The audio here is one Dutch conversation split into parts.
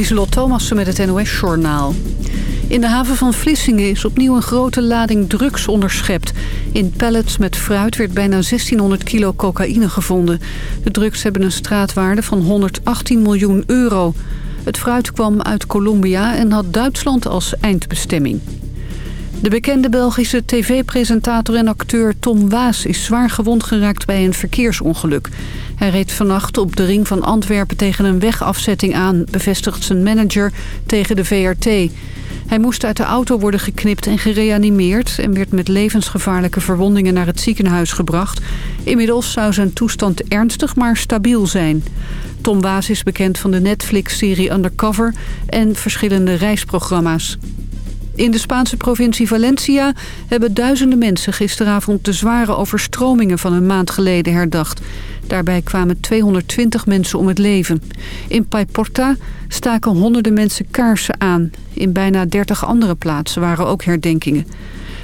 Lieselot Thomassen met het NOS-journaal. In de haven van Vlissingen is opnieuw een grote lading drugs onderschept. In pallets met fruit werd bijna 1600 kilo cocaïne gevonden. De drugs hebben een straatwaarde van 118 miljoen euro. Het fruit kwam uit Colombia en had Duitsland als eindbestemming. De bekende Belgische tv-presentator en acteur Tom Waas is zwaar gewond geraakt bij een verkeersongeluk. Hij reed vannacht op de ring van Antwerpen tegen een wegafzetting aan, bevestigt zijn manager tegen de VRT. Hij moest uit de auto worden geknipt en gereanimeerd... en werd met levensgevaarlijke verwondingen naar het ziekenhuis gebracht. Inmiddels zou zijn toestand ernstig, maar stabiel zijn. Tom Waas is bekend van de Netflix-serie Undercover en verschillende reisprogramma's. In de Spaanse provincie Valencia hebben duizenden mensen gisteravond de zware overstromingen van een maand geleden herdacht. Daarbij kwamen 220 mensen om het leven. In Paiporta staken honderden mensen kaarsen aan. In bijna 30 andere plaatsen waren ook herdenkingen.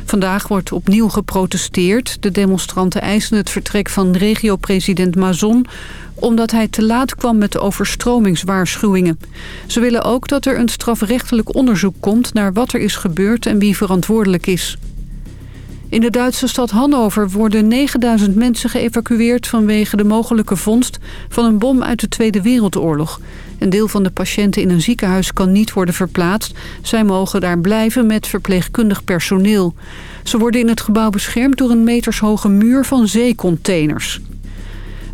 Vandaag wordt opnieuw geprotesteerd. De demonstranten eisen het vertrek van regio-president Mazon... omdat hij te laat kwam met de overstromingswaarschuwingen. Ze willen ook dat er een strafrechtelijk onderzoek komt... naar wat er is gebeurd en wie verantwoordelijk is. In de Duitse stad Hannover worden 9000 mensen geëvacueerd... vanwege de mogelijke vondst van een bom uit de Tweede Wereldoorlog. Een deel van de patiënten in een ziekenhuis kan niet worden verplaatst. Zij mogen daar blijven met verpleegkundig personeel. Ze worden in het gebouw beschermd door een metershoge muur van zeecontainers.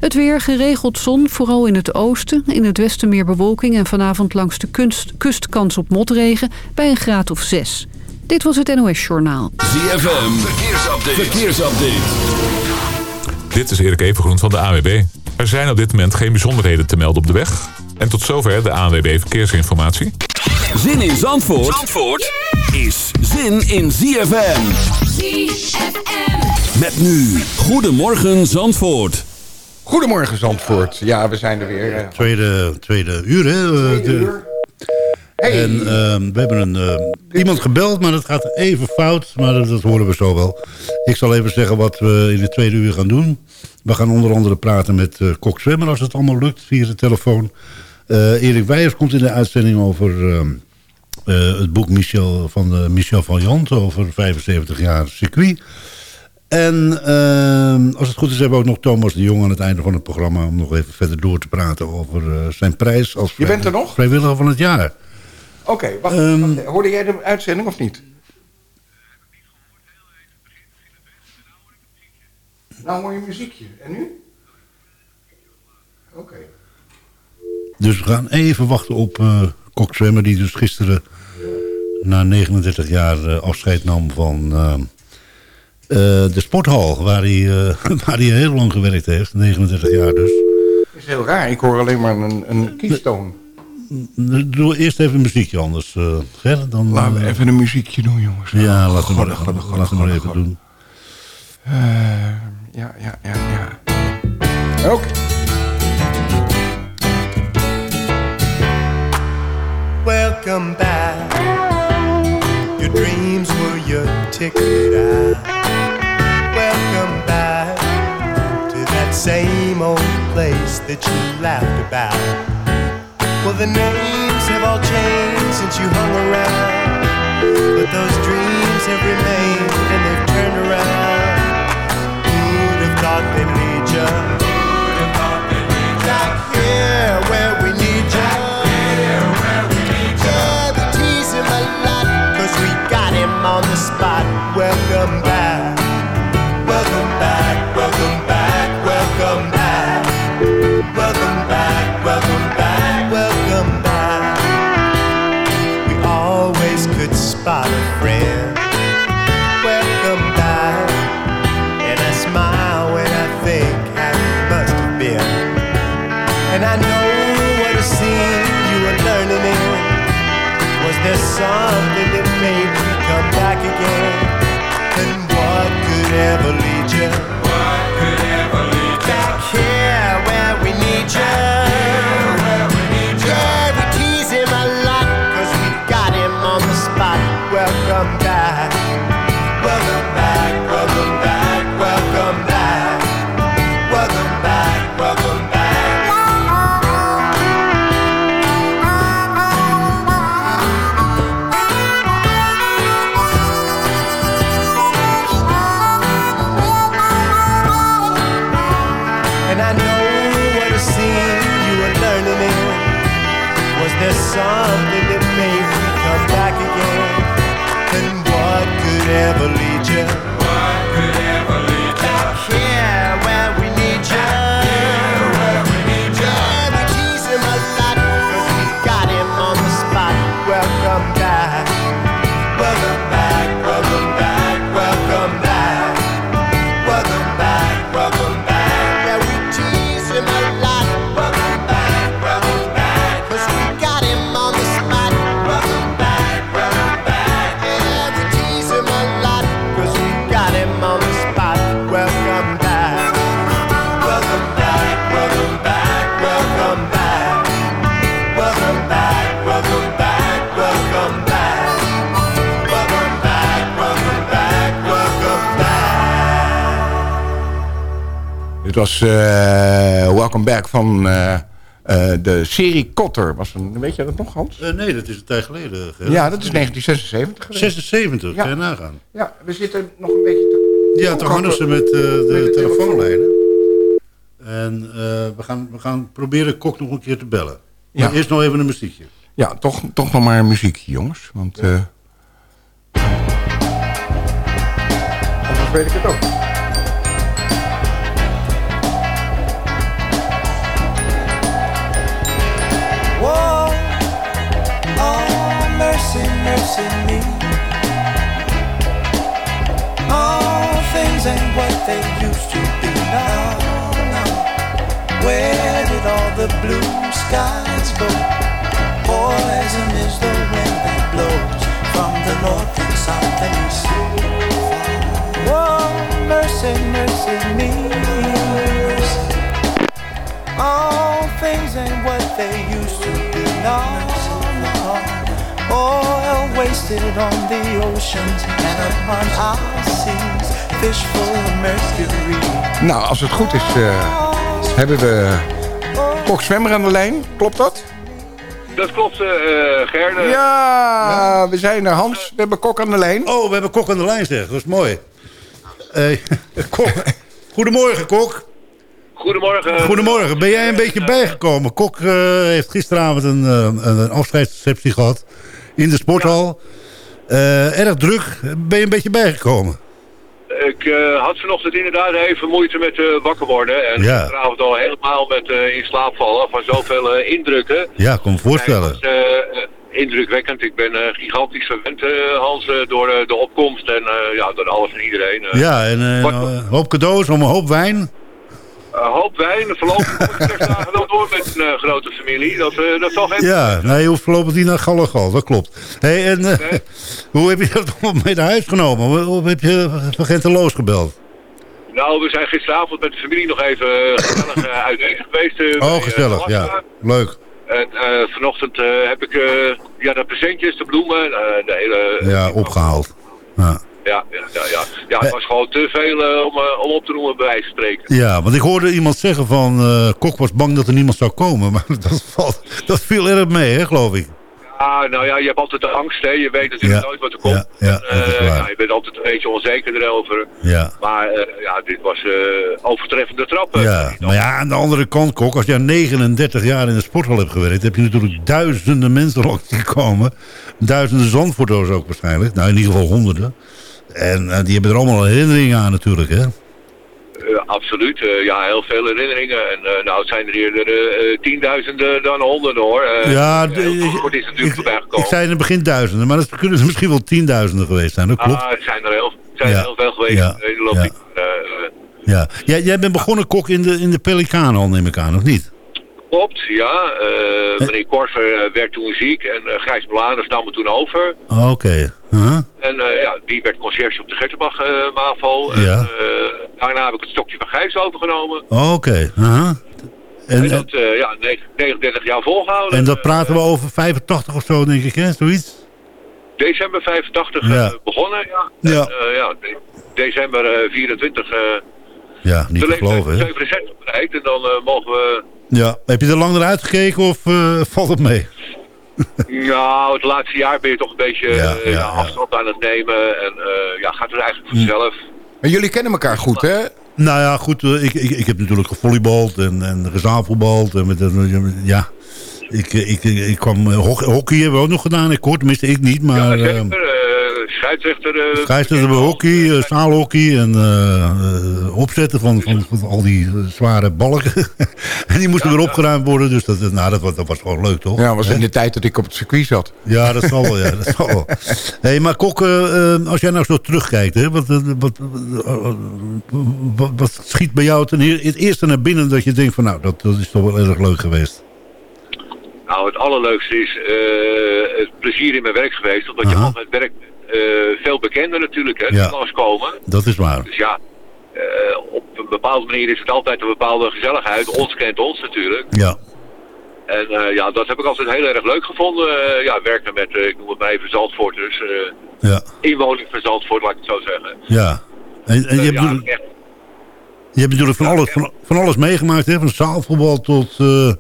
Het weer geregeld zon, vooral in het oosten. In het westen meer bewolking en vanavond langs de kunst, kust kans op motregen bij een graad of 6. Dit was het NOS Journaal. ZFM, verkeersupdate. verkeersupdate. Dit is Erik Evengroen van de AWB. Er zijn op dit moment geen bijzonderheden te melden op de weg. En tot zover de ANWB Verkeersinformatie. Zin in Zandvoort, Zandvoort is zin in ZFM. ZFM. Met nu, Goedemorgen Zandvoort. Goedemorgen Zandvoort. Ja, we zijn er weer. Tweede, tweede uur, hè? Tweede uur. En ehm, we hebben een, uh, iemand gebeld, maar dat gaat even fout. Maar dat, dat, horen we zo wel. Ik zal even zeggen wat we in de tweede uur gaan doen. We gaan onder andere praten met uh, Kok Zwemmer als het allemaal lukt via de telefoon. Uh, Erik Weijers komt in de uitzending over ehm, het boek Michel van Michel van Jant over 75 jaar circuit. En uh, als het goed is hebben we ook nog Thomas de Jong aan het einde van het programma... om nog even verder door te praten over uh, zijn prijs als Je bent er nog? vrijwilliger van het jaar. Oké, okay, wacht, Um, wacht. Hoorde jij de uitzending of niet? Nou hoor je muziekje. En nu? Oké. Okay. Dus we gaan even wachten op uh, Kok Zwemmer... die dus gisteren na 39 jaar uh, afscheid nam van... Uh, de sporthal, waar hij, waar hij heel lang gewerkt heeft. 39 jaar dus. Dat is heel raar. Ik hoor alleen maar een, een kieftoon. Doe eerst even een muziekje anders, uh, Ger. Dan, laten we even een muziekje doen, jongens. Ja, laten we maar, laten maar even doen. Ja, ja, ja, ja. Oké. Okay. Welcome back. Dreams were your ticket out. Welcome back to that same old place that you laughed about. Well, the names have all changed since you hung around. But those dreams have remained and they've turned around. Welcome back. Dit was eh, Welcome Back van eh, eh, de serie Kotter. Was een, weet je dat nog, Hans? Nee, dat is een tijd geleden. Ja, dat is 1976 geweest. 76, Ja. kan je nagaan. Ja, we zitten nog een beetje te... Ja, toen hangen ze met eh, de, Met de telefoonlijnen. En we, gaan, we gaan proberen Kok nog een keer te bellen. Maar Ja. eerst nog even een muziekje. Ja, toch, toch nog maar een muziekje, jongens. Want... Anders weet ik het ook. Mercy, me. All things ain't what they used to be now. now. Where did all the blue skies go? Poison is the wind that blows from the north. Whoa, oh, mercy, mercy me. All things ain't what they used to be now. Oil wasted on the oceans and upon our seas. Fish full of mercury. Nou, als het goed is, eh, hebben we Kok Zwemmer aan de lijn. Klopt dat? Dat klopt, eh Gerde. Ja, we zijn er, Hans. We hebben Kok aan de lijn. Oh, we hebben Kok aan de lijn, zeg. Dat is mooi. Eh, Kok. Goedemorgen, Kok. Goedemorgen. Goedemorgen. Ben jij een beetje bijgekomen? Kok eh, heeft gisteravond een, eh, een afscheidsreceptie gehad in de sporthal. Eh, erg druk. Ben je een beetje bijgekomen? Ik eh, had vanochtend inderdaad even moeite met eh, wakker worden. En Ja. gisteravond al helemaal met in slaap vallen van zoveel indrukken. Ja, me voorstellen. Was, indrukwekkend. Ik ben gigantisch verwend, Hans, door de opkomst en ja, door alles en iedereen. Ja, en een hoop cadeaus om een hoop wijn. Een hoop wijn. Voorlopig kom ik zes dagen wel door met een eh, grote familie. Dat, eh, dat zal geen... Ja, nee, je hoeft voorlopig niet naar Gallegal, dat klopt. Hey, en eh, Nee. hoe heb je dat mee naar huis genomen? Hoe, heb je van Genteloos gebeld? Nou, we zijn gisteravond met de familie nog even eh, gezellig eh, uit eten geweest. eh, Oh, eh, gezellig, ja. Leuk. En eh, vanochtend eh, heb ik eh, ja, de presentjes, de bloemen, eh, de hele... Ja, opgehaald. Ja. Ja, ja, ja, ja. ja het was gewoon te veel eh, om, eh, om op te noemen bij wijze van spreken. Ja, want ik hoorde iemand zeggen van... eh, Kok was bang dat er niemand zou komen. Maar dat, valt, dat viel erg mee, hè, geloof ik. Ja, nou ja, je hebt altijd de angst, hè. Je weet natuurlijk Ja, nooit wat er komt. ja, Eh, je bent altijd een beetje onzeker erover. Ja. Maar eh, ja, dit was eh overtreffende trappen. Ja, maar ja, aan de andere kant, Kok, als jij 39 jaar in de sporthal hebt gewerkt... heb je natuurlijk duizenden mensen langs zien komen. Duizenden zandfoto's ook waarschijnlijk. Nou, in ieder geval honderden. En eh, die hebben er allemaal herinneringen aan natuurlijk, hè? Eh, absoluut. Eh, ja, heel veel herinneringen. En nou, het zijn er eerder tienduizenden dan honderden, hoor. Ja, Zandvoort is natuurlijk ik, gekomen. ik zei in het begin duizenden, maar dat kunnen er misschien wel tienduizenden geweest zijn. Dat klopt. Ah, het zijn er heel, zijn Ja, er heel veel geweest ja, in de loop ja. Ja. Jij, jij bent begonnen, Kok, in de, in de Pelikaan al, neem ik aan, of niet? Klopt, ja. Meneer Korver werd toen ziek en Gijs Belaners nam het toen over. Oh, Oké. En eh, ja, die werd conciërge op de Gertenbach eh MAVO. Ja. eh, daarna heb ik het stokje van Gijs overgenomen. Oh, Oké. huh? En, dat ja, negen- 39 jaar volgehouden. en dat praten we over 85 of zo, denk ik, hè? Zoiets? December 85 Ja. eh, begonnen, ja. Ja. En, ja de- december eh, 24 eh Ja, niet te geloven, hè? 67 bereikt. En dan mogen we... Ja. Heb je er lang naar uitgekeken of valt het mee? Nou, het laatste jaar ben je toch een beetje Ja, eh, ja, ja, ja. afstand aan het nemen. En eh, ja, gaat het eigenlijk vanzelf. Maar jullie kennen elkaar goed, hè? Nou ja, goed. eh, ik, ik, ik heb natuurlijk gevolleybald en, en. En met, ja. Ik, ik, ik, ik kwam... hoc- hockey hebben we ook nog gedaan. Ik hoor, tenminste ik niet, Ja, maar... zeker. Scheidsrechter... eh, Scheidsrechter bij hockey, eh, zaalhockey en eh, eh, opzetten van, van, van al die zware balken. en die moesten weer opgeruimd worden, dus dat, nou, dat, was, dat was gewoon leuk, toch? Ja, dat was in de tijd dat ik op het circuit zat. Ja, dat zal wel, ja. Dat zal wel. Hey, maar Kok, als jij nou zo terugkijkt, hè, wat, wat, wat, wat schiet bij jou ten eer- het eerste naar binnen dat je denkt van nou, dat, dat is toch wel erg leuk geweest. Nou, het allerleukste is eh, het plezier in mijn werk geweest. Omdat je Aha. al met werk veel bekender natuurlijk, hè, Ja. langskomen. Dat is waar. Dus ja, eh, op een bepaalde manier is het altijd een bepaalde gezelligheid. Ons kent ons natuurlijk. Ja, En eh, ja, dat heb ik altijd heel erg leuk gevonden. Eh, ja, werken met, eh, ik noem het maar even eh ja, inwoning van Zandvoort, laat ik het zo zeggen. ja. En, en je, Eh, hebt, ja, natuurlijk- je hebt natuurlijk van alles, van, van alles meegemaakt, hè? van zaalvoetbal tot eh, eh,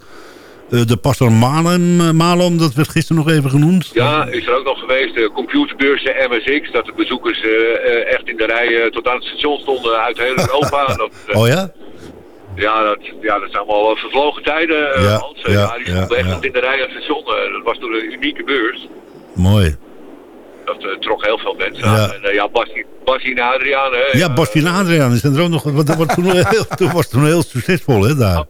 de Pastor Malem, eh, dat werd gisteren nog even genoemd. Ja, is er ook nog geweest. De computerbeurs, de MSX, dat de bezoekers eh, eh, echt in de rij eh, tot aan het station stonden uit heel Europa. dat, eh, Oh ja? ja, dat, ja, dat zijn allemaal vervlogen tijden. eh, Ja, Hans. Eh, ja, ja, die stonden ja, echt ja. in de rij aan het station. Eh, dat was toen een unieke beurs. Mooi. Dat eh, trok heel veel mensen Ja. aan. En uh, ja, Bassie, Bassie en Adriaan. Hè, Ja, Bastien Adriaan is er ook nog. Want dat was toen, heel, toen was het toen heel succesvol, hè, daar.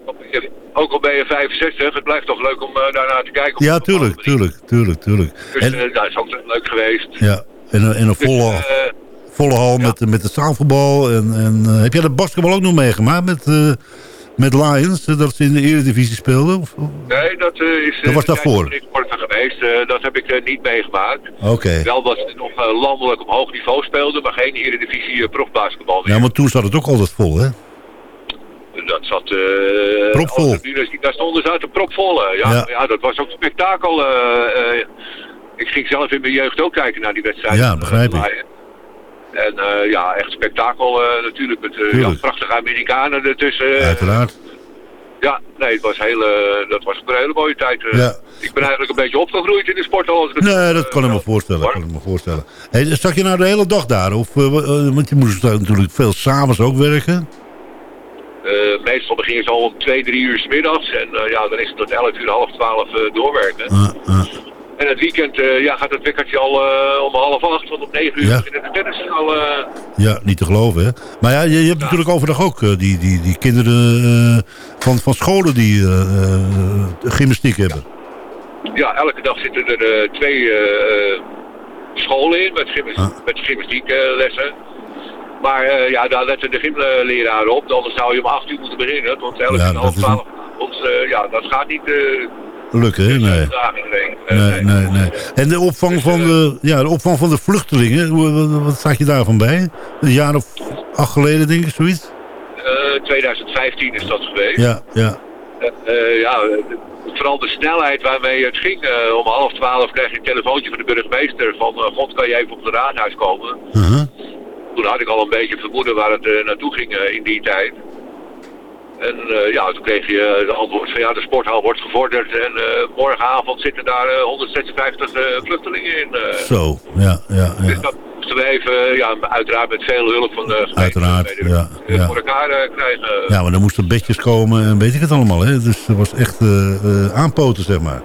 Ook al ben je 65, het blijft toch leuk om eh, daarnaar te kijken. Ja, tuurlijk, tuurlijk, tuurlijk, tuurlijk. Dus En, eh, dat is ook leuk geweest. ja, en, een- en een Dus, volle, eh, volle hal met, met het zaalvoetbal. En, en, heb jij de basketbal ook nog meegemaakt met, met Lions? Dat ze in de eredivisie speelden? Of- nee, dat is... Dat was de daarvoor? geweest. Dat heb ik niet meegemaakt. Oké. Wel dat ze nog landelijk op hoog niveau speelden, maar geen eredivisie profbasketbal meer. Ja, maar toen zat het ook altijd vol, hè? Dat zat... eh Propvol. Daar stonden ze uit de propvol. eh. Ja, Ja. ja. dat was ook spektakel. eh, ik ging zelf in mijn jeugd ook kijken naar die wedstrijd. Ja, begrijp ik. En ja, echt spektakel natuurlijk. Met ja, prachtige Amerikanen ertussen. eh. Uiteraard. Ja, nee, het was heel, eh, dat was ook een hele mooie tijd. Ja. Ik ben eigenlijk een beetje opgegroeid in de sport. al Als ik het Nee, dat kan ik me voorstellen. Kan ik me voorstellen. Hey, zat je nou de hele dag daar? Of, want je moest natuurlijk veel s'avonds ook werken. Eh, meestal begin je zo om twee, drie uur s middags. En eh, ja, dan is het tot 11 uur, half 12 eh, doorwerken. Ah, ah. En het weekend ja, gaat het wekkertje al om half acht, want om negen uur Ja. beginnen de tennis al. Ja, niet te geloven, hè? Maar ja, je, je hebt natuurlijk overdag ook die, die, die kinderen van, van scholen die gymnastiek hebben. ja, elke dag zitten er twee scholen in met, Ah. Maar eh, ja, daar letten de gymleraren op. Anders zou je om acht uur moeten beginnen. Want elke Ja, keer dat half is twaalf. Want, ja, dat gaat niet eh Lukken, hè? Nee. de. Eh, Nee, nee, nee. En de opvang Dus, van de, ja, de, opvang van de vluchtelingen, wat, staat je daarvan bij? Een jaar of acht geleden, denk ik, zoiets? Eh, 2015 is dat geweest. Ja, ja. Ja, vooral de snelheid waarmee het ging. Om half twaalf kreeg je een telefoontje van de burgemeester van... God, kan je even op het raadhuis komen? Uh-huh. Toen had ik al een beetje vermoeden waar het eh, naartoe ging eh, in die tijd. En eh, ja, toen kreeg je de antwoord van ja, de sporthal wordt gevorderd en morgenavond zitten daar eh, 156 eh, vluchtelingen in. Zo, ja, ja, Dus ja. dat moesten we even, ja, uiteraard met veel hulp van de gemeente Uiteraard, ja, ja. voor elkaar krijgen. Ja, maar er moesten bedjes komen en weet ik het allemaal, hè? Dus het was echt aanpoten, zeg maar.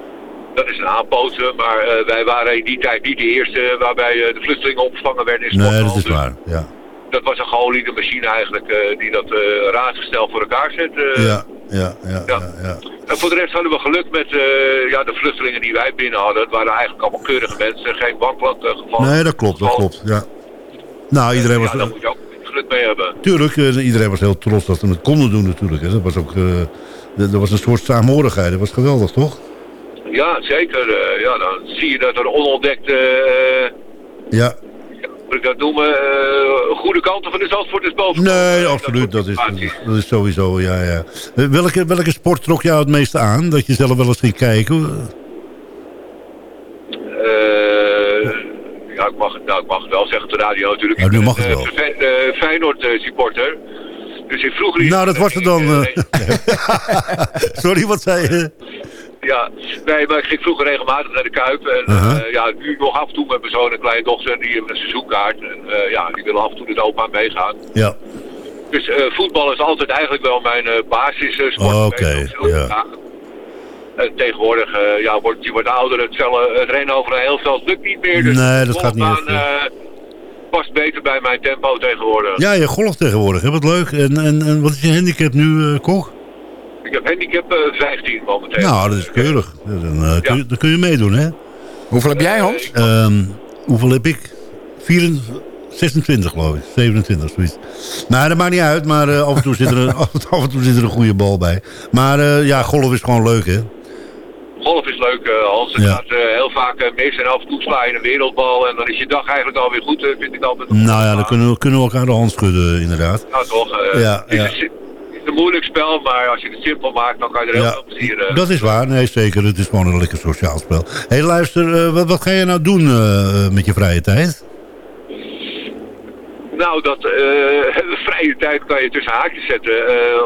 Dat is een aanpoten, maar eh, wij waren in die tijd niet de eerste waarbij eh, de vluchtelingen opgevangen werden in Nee, dat is waar, ja. Dat was een geoliede machine eigenlijk eh, die dat raadsgestel voor elkaar zet. Ja, ja, ja, ja, ja. En voor de rest hadden we geluk met ja, de vluchtelingen die wij binnen hadden. Het waren eigenlijk allemaal keurige mensen, geen bankland gevallen. Nee, dat klopt, dat klopt, ja. Nou, iedereen was... Ja, daar moet je ook geluk mee hebben. Tuurlijk, iedereen was heel trots dat ze het konden doen natuurlijk. Hè. Dat was ook... dat was een soort saamhorigheid, dat was geweldig, toch? Ja, zeker. eh, ja, dan zie je dat er onontdekte, eh, Ja, moet ik dat noemen, eh, goede kanten van de Zandvoorters boven. nee, absoluut, dat is, dat is, dat is sowieso, ja, ja. Welke, welke sport trok jou het meeste aan? Dat je zelf wel eens ging kijken? Ja, ik mag, het- nou, ik mag het wel zeggen op de radio natuurlijk. Nou, nu Ik ben mag het een, wel. eh, vervent, eh, Feyenoord eh, supporter. Dus in vroeger... Nou, dat was het dan. Sorry, wat zei je? Ja, nee, maar ik ging vroeger regelmatig naar de Kuip. En eh, ja, nu nog af en toe met mijn zoon en kleindochter. Die hebben een seizoenkaart. En eh, ja, die willen af en toe met opa meegaan. Ja, Dus eh, voetbal is altijd eigenlijk wel mijn basis. eh, sport Oké, geweest, ook ja. Ja. En tegenwoordig ja, wordt, je wordt ouder, het, rennen over een heel veld lukt niet meer. Dus Nee, dat de gaat niet eh, past beter bij mijn tempo tegenwoordig. Ja, je golft tegenwoordig. Hè? Wat leuk. En, en, en wat is je handicap nu, Koch? Ik heb handicap eh, 15 momenteel. Nou, dat is keurig. Dan, eh, kun, je, dan kun je meedoen, hè? Hoeveel heb jij, Hans? Ehm, hoeveel heb ik? 24, 26 geloof ik. 27, zoiets. Nou, dat maakt niet uit, maar eh, af, en toe zit er een, af, en toe zit er een goede bal bij. Maar eh, ja, golf is gewoon leuk, hè? Golf is leuk, eh, Hans. Het Ja. gaat eh, heel vaak eh, mis en af en toe sla je een wereldbal. En dan is je dag eigenlijk alweer goed, eh, vind ik altijd. Nou ja, dan kunnen we, kunnen we elkaar de hand schudden, inderdaad. Nou toch, eh, Ja, ja. is een moeilijk spel, maar als je het simpel maakt, dan kan je er heel Ja, veel plezier eh, dat is waar. Nee, zeker. Het is gewoon een lekker sociaal spel. Hé, hey, luister, eh, wat, wat ga je nou doen eh, met je vrije tijd? Nou, dat vrije tijd kan je tussen haakjes zetten.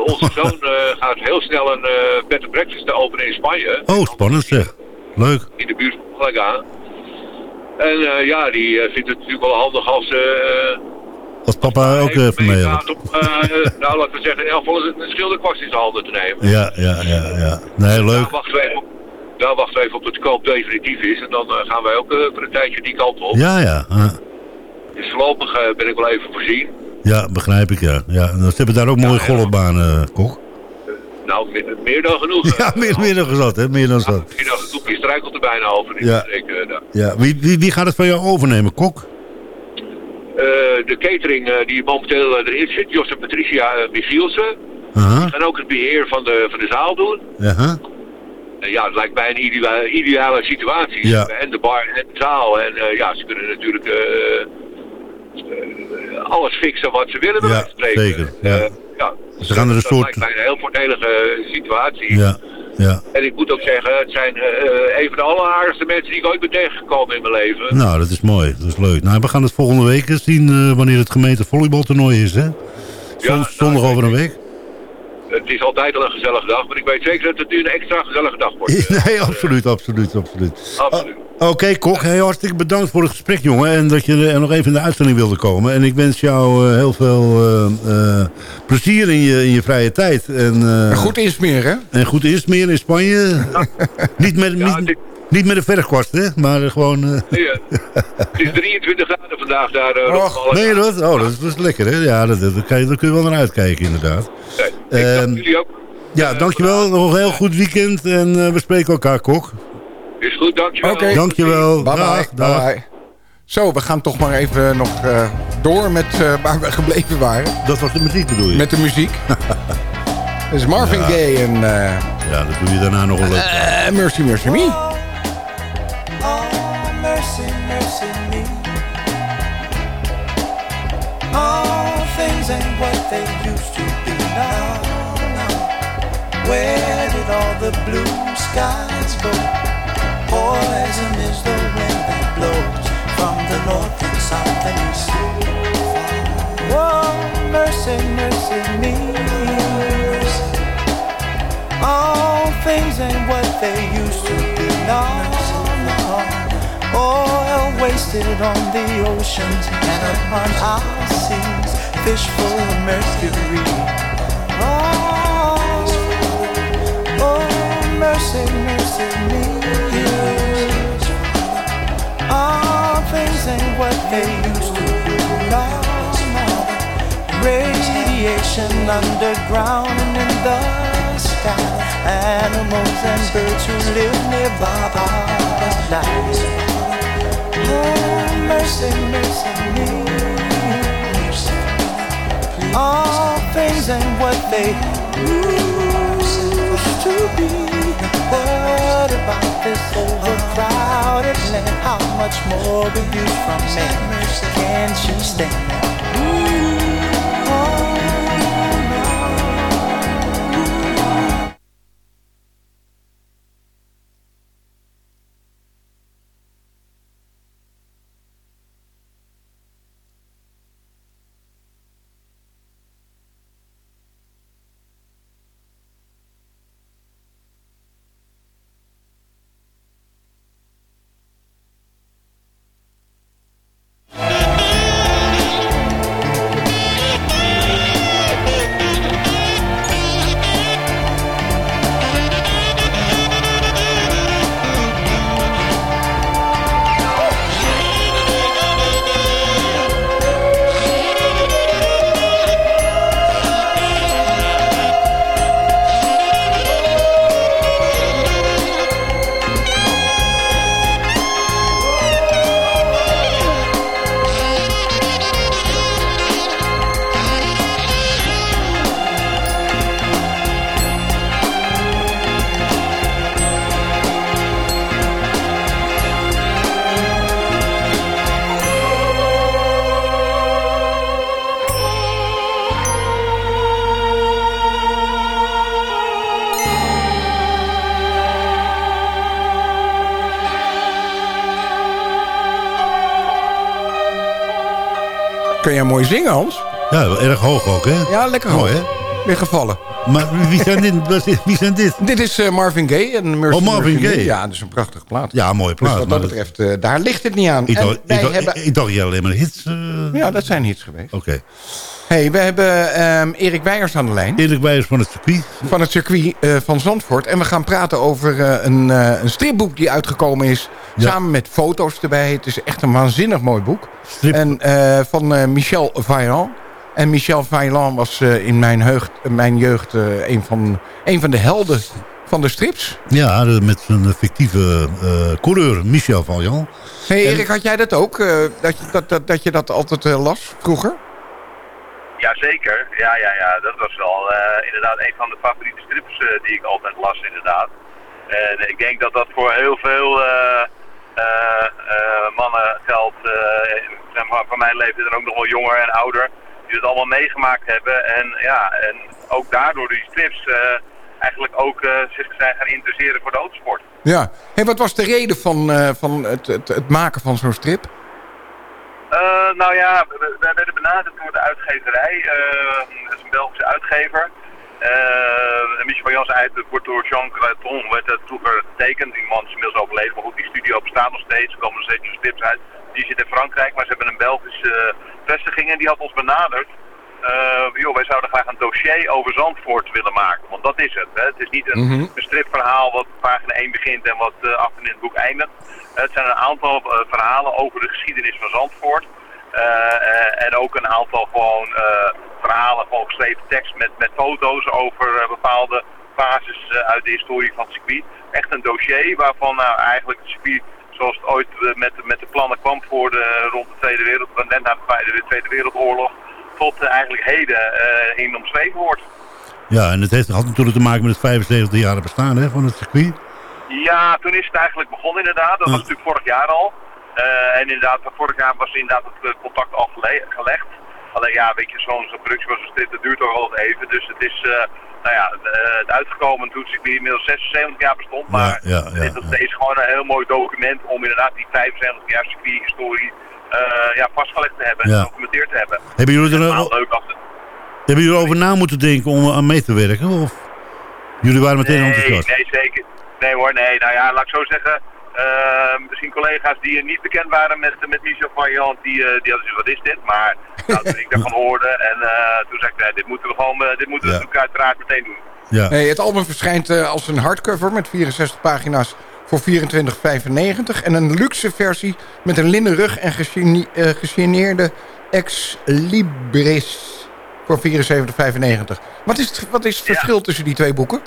Onze zoon gaat heel snel een bed and breakfast openen in Spanje. Oh, spannend zeg. Leuk. In de buurt van Malaga. En ja, die vindt het natuurlijk wel handig als... eh Als papa ook helpt. om, eh, nou, laten we zeggen, in elk geval een schilderkwast in zijn handen te nemen. Ja, ja, ja, ja. Nee, leuk. Daar wachten we even op, wachten we even op dat de koop definitief is. En dan eh, gaan wij ook voor een tijdje die kant op. Ja, ja. Dus voorlopig ben ik wel even voorzien. Ja, begrijp ik, ja. ja. en Ze hebben daar ook mooie ja. golfbanen, Kok. Nou, meer, meer dan genoeg. Ja, meer, meer dan gezat, hè? Meer dan Ja, zat. meer dan genoeg. Je struikelt er bijna over. Ja. daar. Ja, wie, wie, wie gaat het van jou overnemen, Kok? Eh, de catering eh, die momenteel eh, erin zit, Jos en Patricia Michielsen. Aha, gaan ook het beheer van de, van de zaal doen. En ja, het lijkt mij een ideale, ideale situatie. Ja. En de bar en de zaal. En ja, ze kunnen natuurlijk alles fixen wat ze willen. Ja, spreken. zeker, ja. Eh, ja. Ze gaan er een dat soort- lijkt mij een heel voordelige situatie. Ja, ja. En ik moet ook zeggen, het zijn eh, een van de alleraardigste mensen die ik ooit ben tegengekomen in mijn leven. Nou, dat is mooi. Dat is leuk. Nou, we gaan het volgende week eens zien eh, wanneer het gemeente volleybaltoernooi is, hè? Nou, zondag over een week. Het is altijd al een gezellige dag, maar ik weet zeker dat het nu een extra gezellige dag wordt. Nee, absoluut, absoluut, absoluut. Absoluut. Oké, Kok, heel hartelijk bedankt voor het gesprek, jongen. En dat je er nog even in de uitzending wilde komen. En ik wens jou eh, heel veel eh, eh, plezier in je, in je vrije tijd. En, eh, Goed insmeren. En goed is meer in Spanje. niet, met, Ja, niet, niet met een verfkwast, hè? Maar gewoon... eh, Nee, eh, het is 23 graden vandaag daar. Och, je dat? Oh, dat is, dat is lekker, hè? Ja, dat, dat, kan je, daar kun je wel naar uitkijken, inderdaad. Nee, ik Ehm, dank jullie ook. Ja, dankjewel. Nog een heel goed weekend. En eh, we spreken elkaar, Kok. Is goed, dankjewel. Oké. Dankjewel. Bye bye. Dag, bye dag. bye. Zo, we gaan toch maar even nog eh, door met eh, waar we gebleven waren. Dat was de muziek, bedoel je? Met de muziek. Dat is Marvin Gaye en eh, Ja, dat doe je daarna nog wel leuk. eh, Mercy Mercy Me. Oh, mercy, mercy me. All things ain't what they used to be now. now. Where did all the blue skies go? Poison is the wind that blows from the north and south and east. Oh, mercy, mercy me. All things ain't what they used to be now. Oil wasted on the oceans and upon our seas, fish full of mercury. Oh, oh, mercy, mercy me. Ain't what they used to be now. Radiation underground and in the sky. Animals and birds who live nearby are alive. Oh, mercy, mercy me. All things ain't what they used to be. What about this overcrowded land? How much more abuse from men can she stand? Mooi zingen, Hans. Ja, wel erg hoog ook, hè? Ja, lekker Mooi, hoog. Weer gevallen. Maar wie zijn dit? Wat Wie zijn dit? Dit is eh, Marvin Gaye en Mercy Oh, Marvin Mercy. Gaye. Ja, dat is een prachtige plaat. Ja, mooie dus plaat. wat maar dat betreft, eh, daar ligt het niet aan. ik, dacht, wij ik, dacht, hebben... ik dacht, jij alleen maar hits. eh, Ja, dat zijn hits geweest. Oké. hey, we hebben ehm, Erik Weijers aan de lijn. Erik Wijers van het circuit. van het circuit van Zandvoort. En we gaan praten over een, een stripboek die uitgekomen is. Ja. Samen met foto's erbij. Het is echt een waanzinnig mooi boek. Strip. En eh, van eh, Michel Vaillant. En Michel Vaillant was eh, in mijn, heugd, mijn jeugd eh, een, van, een van de helden van de strips. Ja, de- met zijn fictieve eh coureur Michel Valjean. Hey, Erik, had jij dat ook? eh, dat, je, dat, dat, dat je dat altijd eh, las vroeger? Jazeker, ja, ja, ja. Dat was wel eh, inderdaad een van de favoriete strips eh, die ik altijd las, inderdaad. En ik denk dat dat voor heel veel mannen geldt, eh, zeg maar, van mijn leeftijd en ook nog wel jonger en ouder, die het allemaal meegemaakt hebben. En ja, en ook daardoor die strips eh, eigenlijk ook eh, zich zijn gaan interesseren voor de autosport. Ja. Hey, wat was de reden van, eh, van het, het, het maken van zo'n strip? Eh, nou ja, we, we werden benaderd door de uitgeverij. eh, dat is een Belgische uitgever. Eh Michel Jans uit wordt door Jean Graton werd dat vroeger getekend. Die man is inmiddels overleden, maar goed, die studio bestaat nog steeds. Er komen nog steeds strips uit. Die zit in Frankrijk, maar ze hebben een Belgische eh, vestiging en die had ons benaderd. Eh, joh, wij zouden graag een dossier over Zandvoort willen maken. Want dat is het. Hè. Het is niet een, Mhm. een stripverhaal wat pagina 1 begint en wat uh, achter in het boek eindigt. het zijn een aantal uh, verhalen over de geschiedenis van Zandvoort. Uh, en ook een aantal gewoon verhalen, gewoon geschreven tekst met, met foto's over bepaalde fases uit de historie van het circuit. Echt een dossier waarvan nou, eigenlijk het circuit zoals het ooit met, met de plannen kwam voor de, rond de Tweede Wereldoorlog, net na de Tweede Wereldoorlog, tot eigenlijk heden in omschreven wordt. Ja, en het heeft, had natuurlijk te maken met het 75 jaar bestaan hè, van het circuit. Ja, toen is het eigenlijk begonnen inderdaad. Dat was natuurlijk vorig jaar al. Uh, en inderdaad, vorig jaar was inderdaad het contact al gelegd. Alleen ja, weet je, zo'n zo productie was een strip, dat duurt toch wel even. Dus het is, uh, nou ja, het uitgekomen toen het inmiddels 76 jaar bestond. Maar ja, ja, ja, dit is steeds gewoon een heel mooi document om inderdaad die 75 jaar circuit-historie ja, vastgelegd te hebben en gedocumenteerd te hebben. Hebben jullie er ook leuk als het... hebben jullie over na moeten denken om aan mee te werken? Of jullie waren meteen nee, enthousiast? Nee, zeker. Nee hoor, nee. Nou ja, laat ik zo zeggen. Uh, misschien collega's die niet bekend waren met, met Michel Vaillant, die, uh, die hadden zoiets, wat is dit? Maar nou, toen ik daarvan hoorde en uh, toen zei ik, nee, dit moeten we gewoon, dit moeten we ja. natuurlijk uiteraard meteen doen. Ja. Hey, het album verschijnt als een hardcover met 64 pagina's voor 24,95 en een luxe versie met een linnen rug en gesigne, gesigneerde ex libris voor 74,95. Wat is het, wat is het verschil tussen die twee boeken?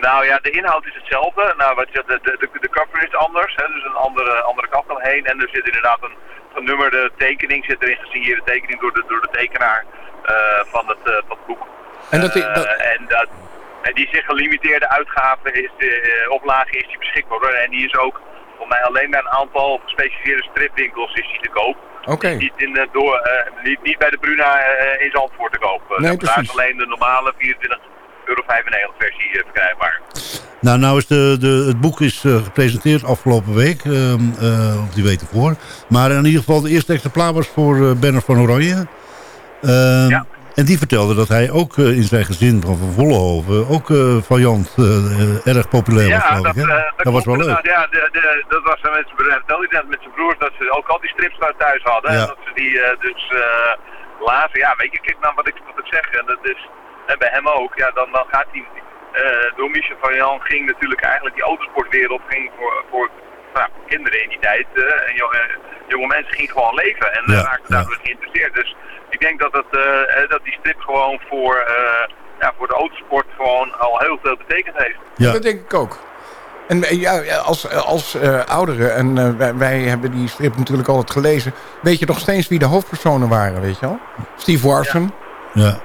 Nou ja, de inhoud is hetzelfde. Nou, wat je, de, de, de cover is anders, hè, dus een andere, andere kant omheen. En er zit inderdaad een genummerde tekening, zit erin gesigneerde tekening door de, door de tekenaar uh, van, het, uh, van het boek. En, dat, uh, dat... en, dat, en die zich gelimiteerde uitgave is, de oplage is die beschikbaar. En die is ook voor mij alleen bij een aantal gespecialiseerde stripwinkels is die te koop. Oké. Okay. Niet, in, door, niet, niet bij de Bruna in Zandvoort te koop. Nee, Daar is alleen de normale 24 euro 95 versie uh, verkrijgbaar. Nou, nou is de, de, het boek is uh, gepresenteerd afgelopen week, uh, uh, die weten voor. Maar in ieder geval de eerste exemplaar was voor uh, Bernard van Oranje. ja. En die vertelde dat hij ook in zijn gezin van Van Vollenhoven, ook variant erg populair was, ja, geloof dat, ik. Hè? dat, dat was wel leuk. Ja, de, de, dat was met zijn met zijn broers, dat ze ook al die strips thuis hadden. Ja. En dat ze die dus lazen. Ja, weet je, kijk nou wat ik, wat ik zeg. En dat is... En bij hem ook, ja, dan, dan gaat hij... Uh, door Michel van Jan ging natuurlijk eigenlijk die autosportwereld ging voor, voor nou, kinderen in die tijd. Uh, en jonge, jonge mensen gingen gewoon leven en ja, raakten daardoor ja. geïnteresseerd. Dus ik denk dat, het, uh, dat die strip gewoon voor, ja, voor de autosport gewoon al heel veel betekend heeft. Ja. Dat denk ik ook. En ja, als, als uh, ouderen, en uh, wij, wij, hebben die strip natuurlijk altijd gelezen... weet je nog steeds wie de hoofdpersonen waren, weet je wel? Steve Warson. Ja.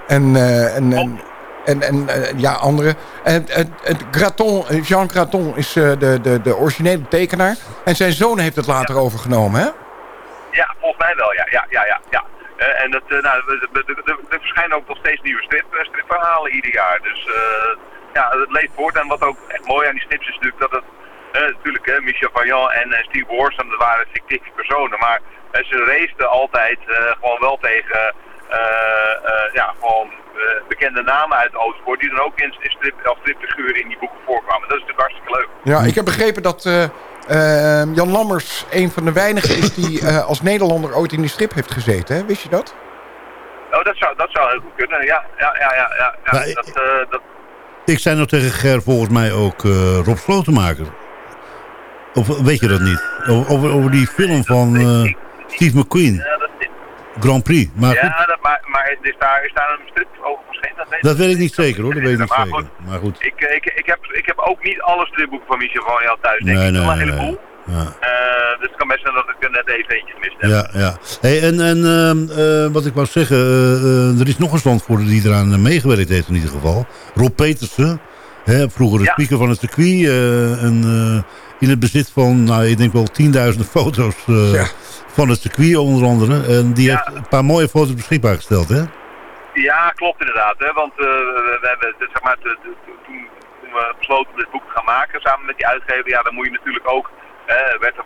En, uh, en, en, en, en uh, ja, anderen. En, en, Graton, Jean Graton is uh, de, de, de originele tekenaar. En zijn zoon heeft het later ja. overgenomen, hè? Ja, volgens mij wel, ja. ja, ja, ja, ja. Uh, en dat, nou, er verschijnen ook nog steeds nieuwe strip, stripverhalen ieder jaar. Dus ja, het leeft voort. En wat ook echt mooi aan die strips is natuurlijk dat het eh, natuurlijk, hè, Michel Vaillant en eh, Steve Warson, dat waren fictieve personen. Maar eh, ze raceten altijd eh, gewoon wel tegen eh, eh, ja, gewoon, eh, bekende namen uit de autosport. Die dan ook in, in strip, als stripfiguren in die boeken voorkwamen. Dat is natuurlijk hartstikke leuk. Ja, ik heb begrepen dat eh, eh, Jan Lammers een van de weinigen is die eh, als Nederlander ooit in die strip heeft gezeten. Hè? Wist je dat? Oh, dat zou, dat zou heel goed kunnen. Ja, ja, ja, ja. ja, ja. Maar ik- dat, eh, dat, Ik zei nog tegen Ger volgens mij ook eh, Rob Slotenmaker. Of weet je dat niet? Over, over, die film van eh, Steve McQueen, ja, dat, Grand Prix. Maar goed, ja, dat, maar, maar is, daar, is daar een strip over verschenen? Dat weet, dat weet ik niet zeker hoor, dat weet ik niet Maar zeker. goed, Maar goed. Ik, ik, ik, heb, ik heb ook niet alle stripboeken van Michel van jou thuis. Denk Nee, ik. nee, een nee. heleboel. Ja. Eh, dus het kan best zijn dat ik er net even eentje heb. Ja, ja. Hey, en en ehm, eh, wat ik wou zeggen, eh, er is nog een standvoerder die eraan meegewerkt heeft in ieder geval. Rob Petersen, hè, vroeger de Ja. speaker van het circuit. eh, en eh, in het bezit van, nou, ik denk wel tienduizenden foto's eh, Ja. Van het circuit onder andere. En die Ja. heeft een paar mooie foto's beschikbaar gesteld, hè? Ja, klopt inderdaad. Hè? Want eh, we, hebben, zeg maar, de, de- toen, we besloten om dit boek te gaan maken samen met die uitgever, ja, dan moet je natuurlijk ook, eh, werd er,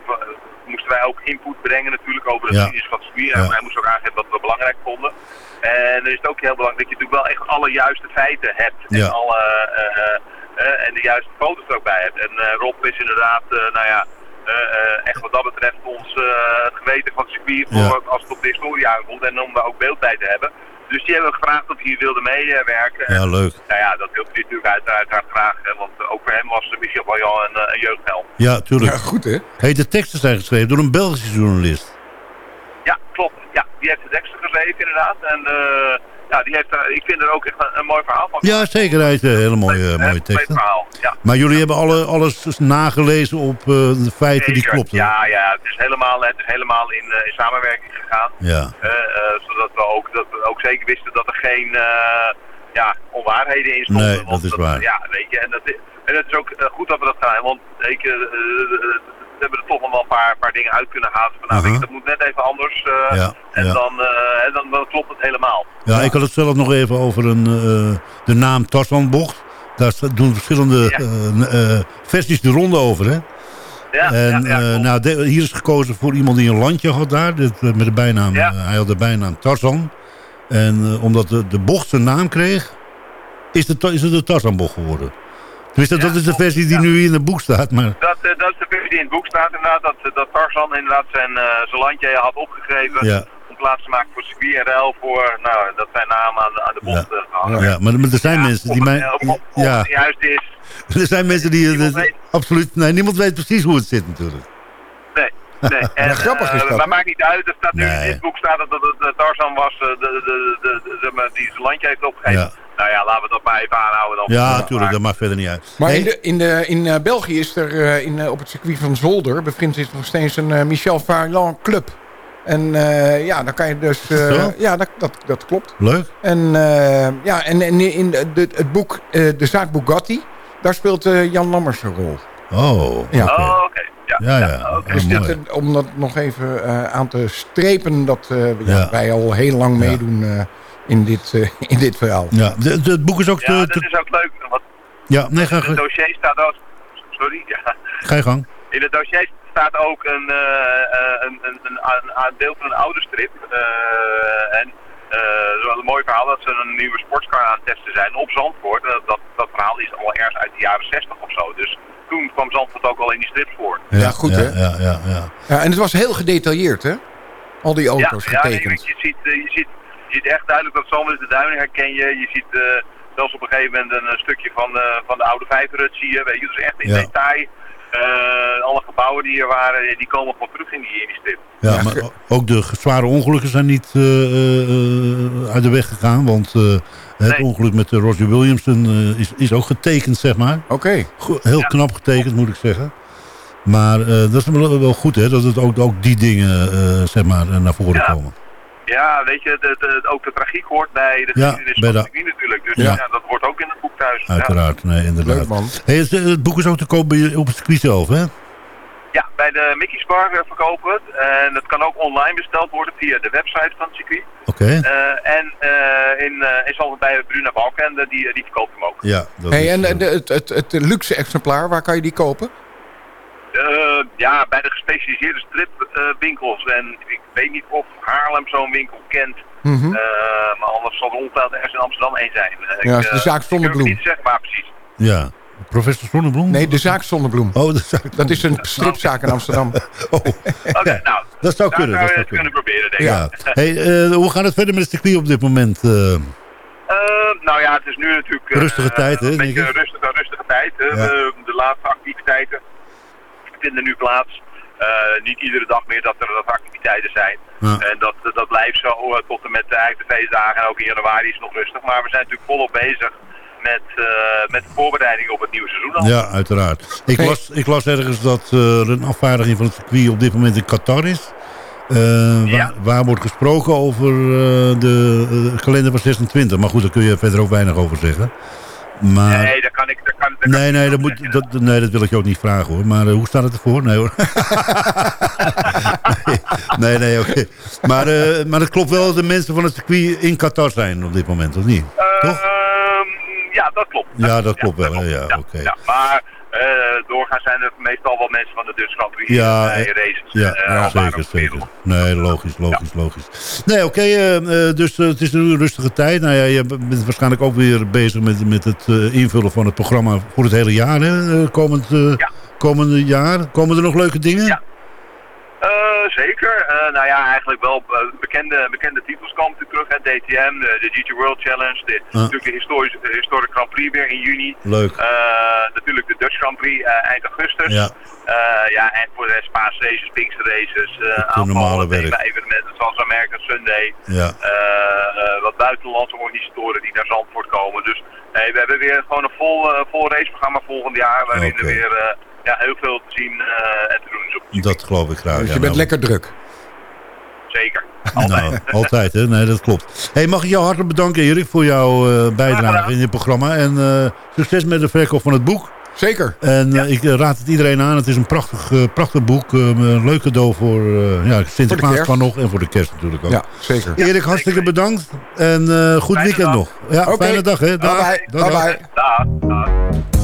moesten wij ook input brengen natuurlijk over de Ja. geschiedenis van het circuit. En Ja. wij moesten ook aangeven wat we belangrijk vonden. En dan is het ook heel belangrijk dat je natuurlijk wel echt alle juiste feiten hebt. En, Ja. alle, eh, en de juiste foto's er ook bij hebt. En Rob is inderdaad, nou ja, echt wat dat betreft ons eh, het geweten van het circuit voor Ja. als het op de historie aankomt. En om daar ook beeld bij te hebben. Dus die hebben we gevraagd of hij wilde meewerken. Ja, leuk. Nou ja, dat wilde hij natuurlijk uit, uiteraard graag. Hè, want ook voor hem was Michel Vaillant een, eh, een jeugdheld. Ja, tuurlijk. Ja, goed hè? Hey, de teksten zijn geschreven door een Belgische journalist. Ja, klopt. Ja, die heeft de teksten geschreven inderdaad. En eh, ja, die heeft, eh, ik vind er ook echt een, een mooi verhaal van. Ja, zeker. Hij heeft eh, hele mooie, Een mooie teksten. verhaal, ja. Maar jullie hebben alle, alles nagelezen op eh, de feiten die klopten. Ja, ja, het is helemaal, het is helemaal in, in samenwerking gegaan. Ja. Zodat we ook, dat we ook zeker wisten dat er geen ja, onwaarheden in stonden. Nee, dat is waar. Ja, weet je, en, dat, is- en het is ook goed dat we dat gaan. Want weet je, we hebben er toch nog wel een paar, paar dingen uit kunnen halen. Van, nou, Aha. dat moet net even anders. eh, Ja, en ja. Dan, eh, dan, dan klopt het helemaal. Ja, ik had het zelf nog even over een, eh, de naam Tarzanbocht. Daar doen verschillende versies de ronde over, hè? Ja, En nou, de- hier is gekozen voor iemand die een landje had daar. Dit, met de bijnaam, Ja. hij had de bijnaam Tarzan. En omdat de, de bocht zijn naam kreeg, is, de, is het de Tarzanbocht geworden. Tenminste, Ja, dat is de versie die Ja. nu in het boek staat. Maar Dat, eh, dat is de versie die in het boek staat inderdaad. Dat, dat Tarzan inderdaad zijn, eh, zijn landje had opgegeven. ja, Om plaats te maken voor circuit en ruil voor, nou, dat zijn naam aan, de- aan de bocht Ja. eh, ja, maar, maar er zijn Ja, mensen die het, mij... eh, Ja, het juist is. er zijn mensen die... Niemand het- weet. absoluut, nee, niemand weet precies hoe het zit natuurlijk. Nee, nee. En, grappig is eh, dat, Maar hè? maakt niet uit. Er staat nu Nee. in dit boek staat dat het eh, Tarzan was eh, de, de, de, de, de- de- die zijn landje heeft opgegeven. Ja. Nou ja, laten we dat maar even aanhouden dan. Ja, natuurlijk, dat maakt verder niet uit. Maar Hey, in, de, in, de, in eh, België is er eh, in, eh, op het circuit van Zolder... bevindt zich nog steeds een eh, Michel Vaillant Club. En eh, ja, dan kan je dus... eh, ja, dat, dat, dat klopt. Leuk. En, eh, ja, en, en in de, de- het boek eh, De Zaak Bugatti... daar speelt eh, Jan Lammers een rol. Oh, Ja. oké. Oh, oké. Ja, Ja, ja. oké. Dus dit, om dat nog even eh, aan te strepen... dat eh, ja, wij al heel lang Ja. meedoen eh, in, dit, eh, in dit verhaal. Ja, de- de- het boek is ook... Ja, te- dat te- is ook leuk. Want ja, nee, ga, in het dossier staat ook... Sorry, ja. ga je gang. In het dossier staat ook een, eh, eh, een, een, een, een- een deel van een oude strip. Eh, en eh, dat is wel een mooi verhaal dat ze een nieuwe sportscar aan het testen zijn op Zandvoort. Dat, dat, dat verhaal is al ergens uit de jaren 60 of zo. Dus toen kwam Zandvoort ook al in die strips voor. Ja, goed, ja, hè? Ja, ja, ja. Ja, en het was heel gedetailleerd, hè? Al die auto's ja, nee, getekend. je, ziet, je, ziet, je ziet echt duidelijk dat Zandvoort de Duinen herken je. Je ziet eh, zelfs op een gegeven moment een, eh, stukje van, eh, van de oude vijverhut zie je. Weet je, dus echt in Ja. detail. Eh, alle gebouwen die er waren, die komen gewoon terug in die, in die strip. Ja, Ja, maar ook de zware ongelukken zijn niet eh, eh, eh, uit de weg gegaan. Want eh, het Nee. ongeluk met Roger Williamson eh, is, is ook getekend, zeg maar. Oké. Heel Ja. knap getekend, moet ik zeggen. Maar eh, dat is wel, wel goed, hè? Dat het ook, ook die dingen eh, zeg maar, naar voren Ja. komen. Ja, weet je, de, de- ook de tragiek hoort bij de Ja, geschiedenis van de- natuurlijk. Dus Ja. ja. dat wordt ook in het boek thuis. Ja. Uiteraard, nee, inderdaad. Leuk, man. Hey, het, het boek is ook te koop bij, op het circuit zelf, hè? Ja, bij de Mickey's Bar eh, verkopen we het. En het kan ook online besteld worden via de website van het circuit. Oké. Eh, en eh, in, uh, in Zandvoort bij Bruna Balkende, die, die verkoopt hem ook. Ja, dat Hey, is, en eh, eh, de, het, het, het luxe exemplaar, waar kan je die kopen? Eh, ja, bij de gespecialiseerde stripwinkels. en ik weet niet of Haarlem zo'n winkel kent. Mhm. Eh, maar anders zal er ongetwijfeld ergens in Amsterdam één zijn. Eh, Ja, ik, is de zaak Ik Zonnebloem. het niet zeggen waar precies. Ja. Professor Zonnebloem? Nee, de zaak Zonnebloem. Oh, de zaak. Dat is een stripzaak in Amsterdam. Oh. Nou, dat zou kunnen. Dat zou het kunnen kunnen. proberen, denk ik. Ja. Hey, eh, hoe gaat het verder met het circuit op dit moment? eh? Eh, nou ja, het is nu natuurlijk... Rustige tijd, hè, Een beetje ik. rustige, rustige tijd. Ja. De, de laatste activiteiten vinden nu plaats. Eh, niet iedere dag meer dat er dat activiteiten zijn. Ja. En dat, dat blijft zo eh, tot en met eh, eigenlijk de feestdagen. En ook in januari is het nog rustig. Maar we zijn natuurlijk volop bezig met, eh, met de voorbereiding op het nieuwe seizoen. al. Ja, uiteraard. Ik, Hey. las, ik las ergens dat eh, er een afvaardiging van het circuit op dit moment in Qatar is. Eh, waar, Ja. waar wordt gesproken over eh, de kalender van 26. Maar goed, daar kun je verder ook weinig over zeggen. Maar, Nee, daar kan ik... Daar kan, nee, nee, dat moet, zeggen. dat, nee, dat wil ik je ook niet vragen hoor. Maar eh, hoe staat het ervoor? Nee hoor. nee, nee, oké. Maar, eh, maar het klopt wel dat de mensen van het circuit in Qatar zijn op dit moment, of niet? Toch? Ehm, ja, dat klopt. Ja, dat klopt wel, ja, oké. maar eh, doorgaans zijn er meestal wel mensen van de Dutch Grand Prix Ja, eh, races. Ja, eh, ja zeker, zeker. Nee, logisch, logisch, logisch. Nee, oké, dus het is een rustige tijd. Nou ja, je bent waarschijnlijk ook weer bezig met, met het invullen van het programma voor het hele jaar, hè? komend, Ja. komende jaar. Komen er nog leuke dingen? Ja. Zeker. Eh, nou ja, eigenlijk wel eh, bekende, bekende titels komen terug. Hè. DTM, de, de GT World Challenge, de, natuurlijk de historische, de historische Grand Prix weer in juni. Leuk. Eh, natuurlijk de Dutch Grand Prix eh, eind augustus. Ja. Eh, ja, en voor de rest paas races, Pinkster races, eh aantal normale werk. thema-evenementen zoals American Sunday. Ja. Eh, eh, wat buitenlandse organisatoren die naar Zandvoort komen. Dus nee, we hebben weer gewoon een vol, eh, vol raceprogramma volgend jaar. Waarin er weer eh, ja, heel veel te zien eh, en te doen is op het Dat geloof ik graag. Dus ja, je bent nou, lekker druk. Zeker. Altijd. Nou, altijd, hè? Nee, dat klopt. Hey, mag ik jou hartelijk bedanken, Erik, voor jouw eh, bijdrage in dit programma. En eh, succes met de verkoop van het boek. Zeker. En ik raad het iedereen aan. Het is een prachtig, prachtig boek. een leuk cadeau voor eh ja, Sinterklaas kan nog. En voor de kerst natuurlijk ook. Ja, zeker. Erik, hartstikke bedankt. En eh, goed Fijne weekend dag. nog. Ja, fijne dag, hè. Dag. Bye bye. Dag, Bye dag. bye. Dag. Dag.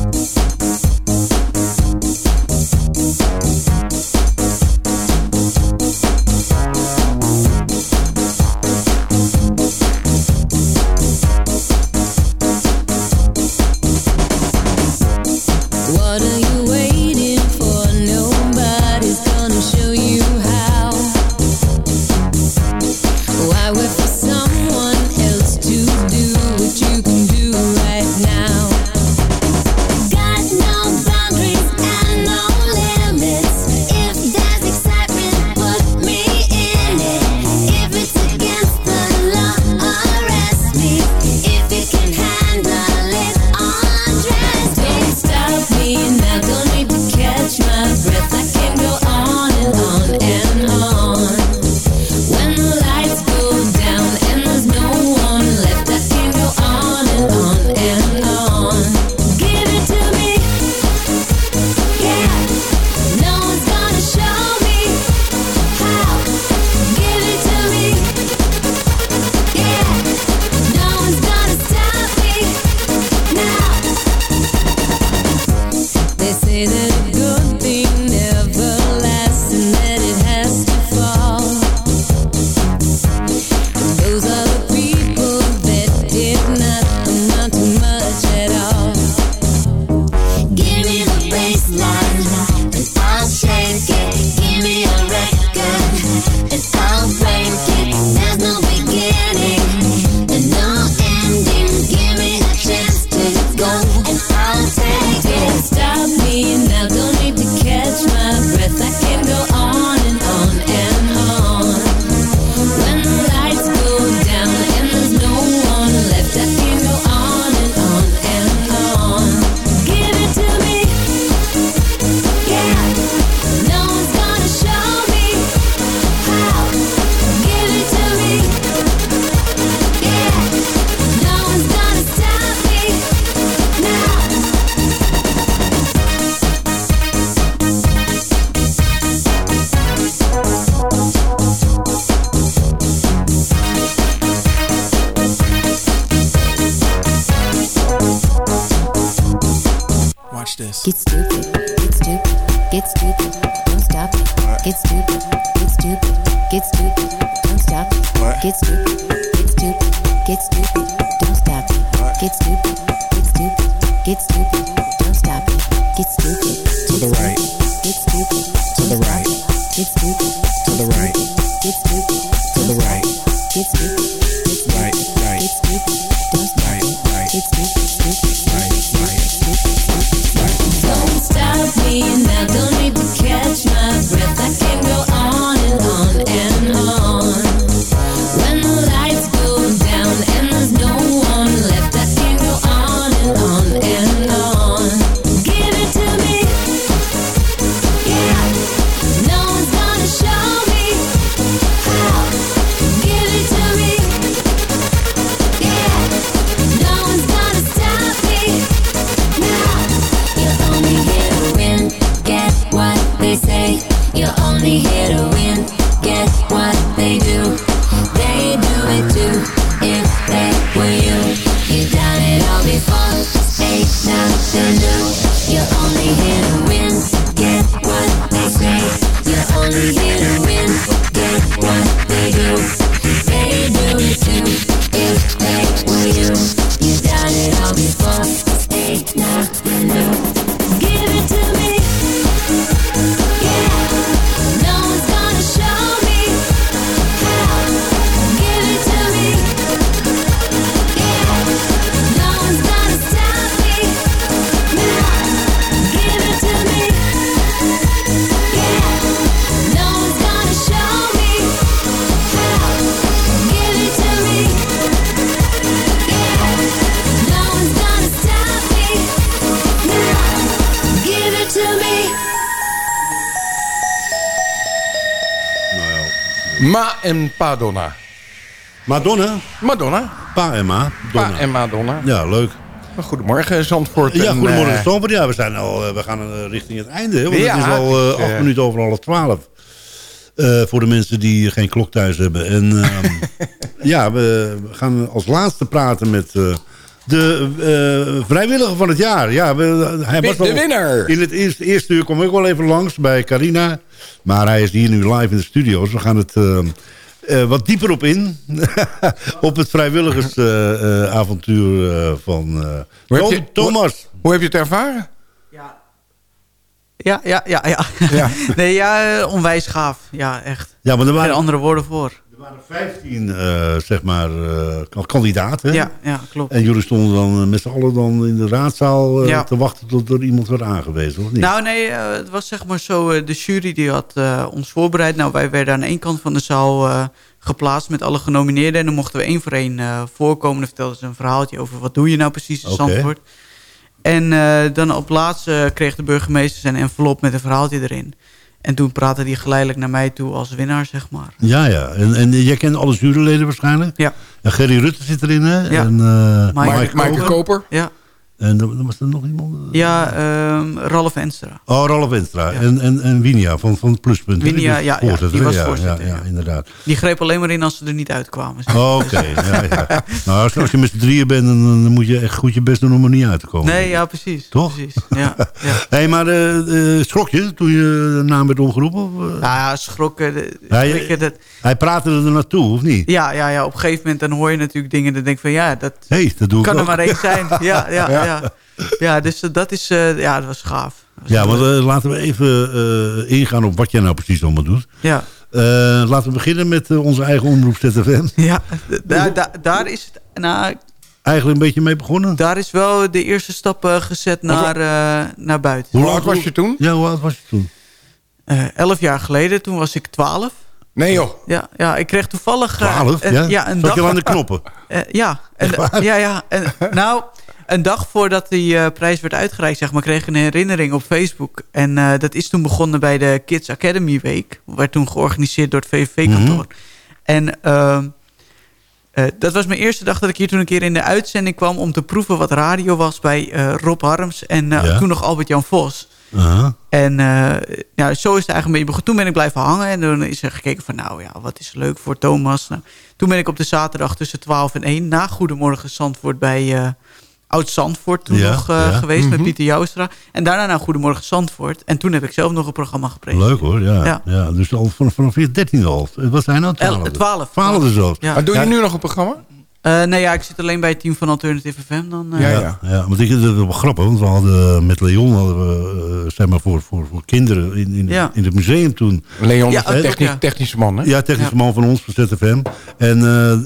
En Padonna. Madonna, Madonna. pa en ma. Pa en Madonna. Ja, leuk. Goedemorgen, Zandvoort. Ja, En, goedemorgen eh, Stomper. Ja, we, zijn al, eh, we gaan eh, richting het einde. Hè, want Ja, het is al acht minuten over half twaalf. Eh, voor de mensen die geen klok thuis hebben. En ehm, ja, we gaan als laatste praten met de eh, vrijwilliger van het jaar. Ja, we, hij was de winnaar. In het eerste, eerste uur kom ik wel even langs bij Carina. Maar hij is hier nu live in de studio. Dus we gaan het ehm, eh, wat dieper op in. op het vrijwilligersavontuur eh, van eh, Tom- je- Thomas. Hoe heb je het ervaren? Ja, ja, ja, ja. Ja. nee, ja, eh, onwijs gaaf. Ja, echt. Ja, maar er Geen waren, andere woorden voor. Waren 15 eh, zeg maar, eh, kandidaten. Ja, ja, klopt. En jullie stonden dan eh, met z'n allen dan in de raadzaal Ja. te wachten tot er iemand werd aangewezen, of niet? Nou nee, het was zeg maar zo, de jury die had ons voorbereid. Nou, wij werden aan één kant van de zaal geplaatst met alle genomineerden. En dan mochten we één voor één voorkomen. Dan vertelden ze een verhaaltje over wat doe je nou precies in. Zandvoort. En dan op laatst eh, kreeg de burgemeester zijn envelop met een verhaaltje erin. En toen praatte hij geleidelijk naar mij toe als winnaar, zeg maar. Ja, ja. En, en jij kent alle juryleden waarschijnlijk? Ja. En Gerry Rutte zit erin, hè? Ja. En, eh Mike- Mike, Maaike Koper. Koper. Ja, En dan was er nog iemand? ja ehm, Ralf Enstra. Oh, Ralf Wenstra. Ja. En, en, en Winia van, van Pluspunt. Winia, Die ja, ja, die was ja, voorzitter, Ja, inderdaad. Die greep alleen maar in als ze er niet uitkwamen. Oké. Nou, als, als je met z'n drieën bent, dan, moet je echt goed je best doen om er niet uit te komen. Nee, ja, precies. Toch? Precies, ja. ja. Hé, maar eh, eh, schrok je toen je de naam werd omgeroepen? Eh? Nou ja, schrokken. Hij- dat, Hij praatte er naartoe, of niet? ja, ja, ja, op een gegeven moment dan hoor je natuurlijk dingen. Dan denk ik van ja, dat hey, dat doe ik kan er ook. maar één zijn. Ja, ja, Ja. dus dat is, eh, ja, dat was gaaf. Dat was Ja, eh, laten we even eh, ingaan op wat jij nou precies allemaal doet. ja, Eh, laten we beginnen met onze eigen omroep ZFM. ja daar, daar, daar is het, nou, Eigenlijk een beetje mee begonnen. daar is wel de eerste stap eh, gezet naar, eh, naar buiten. Hoe oud was je toen? Ja, hoe oud was je toen? Eh, elf jaar geleden, toen was ik twaalf. Nee joh. Ja, ja, ik kreeg toevallig... Twaalf? een- ja? ja, een Zat dag... je aan de knoppen? Eh, ja, en, ja, ja. En, nou, een dag voordat die eh, prijs werd uitgereikt, zeg maar, kreeg ik een herinnering op Facebook. En eh, dat is toen begonnen bij de Kids Academy Week. Werd toen georganiseerd door het VVV-kantoor. En ehm, eh, dat was mijn eerste dag dat ik hier toen een keer in de uitzending kwam... om te proeven wat radio was bij Rob Harms en Ja. toen nog Albert-Jan Vos. Aha. En ja, zo is het eigenlijk een beetje begonnen. Toen ben ik blijven hangen en toen is er gekeken van... nou ja, wat is leuk voor Thomas. Nou, toen ben ik op de zaterdag tussen 12 en 1... na Goedemorgen Zandvoort bij, Oud-Zandvoort toen Ja, nog eh, ja. geweest met Mhm. Pieter Joustra. En daarna naar Goedemorgen Zandvoort. En toen heb ik zelf nog een programma gepresenteerd. Leuk hoor, ja. Ja. ja. dus al vanaf, vanaf je dertiende al. Wat zijn nou? El- Twaalfde? Twaalf. Twaalfde zelfs. Ja. Maar doe je Ja. nu nog een programma? Eh, nee, ja, ik zit alleen bij het team van Alternative FM. Dan, eh, Ja, Ja, ja. want ik, dat is wel grappig, want we hadden met Leon hadden we, eh, zeg maar voor, voor, voor kinderen in, in, Ja. in het museum toen. Leon Ja, is de ook, technisch, ja. technische man, hè? Ja, technische man van ons, van ZFM. En eh eh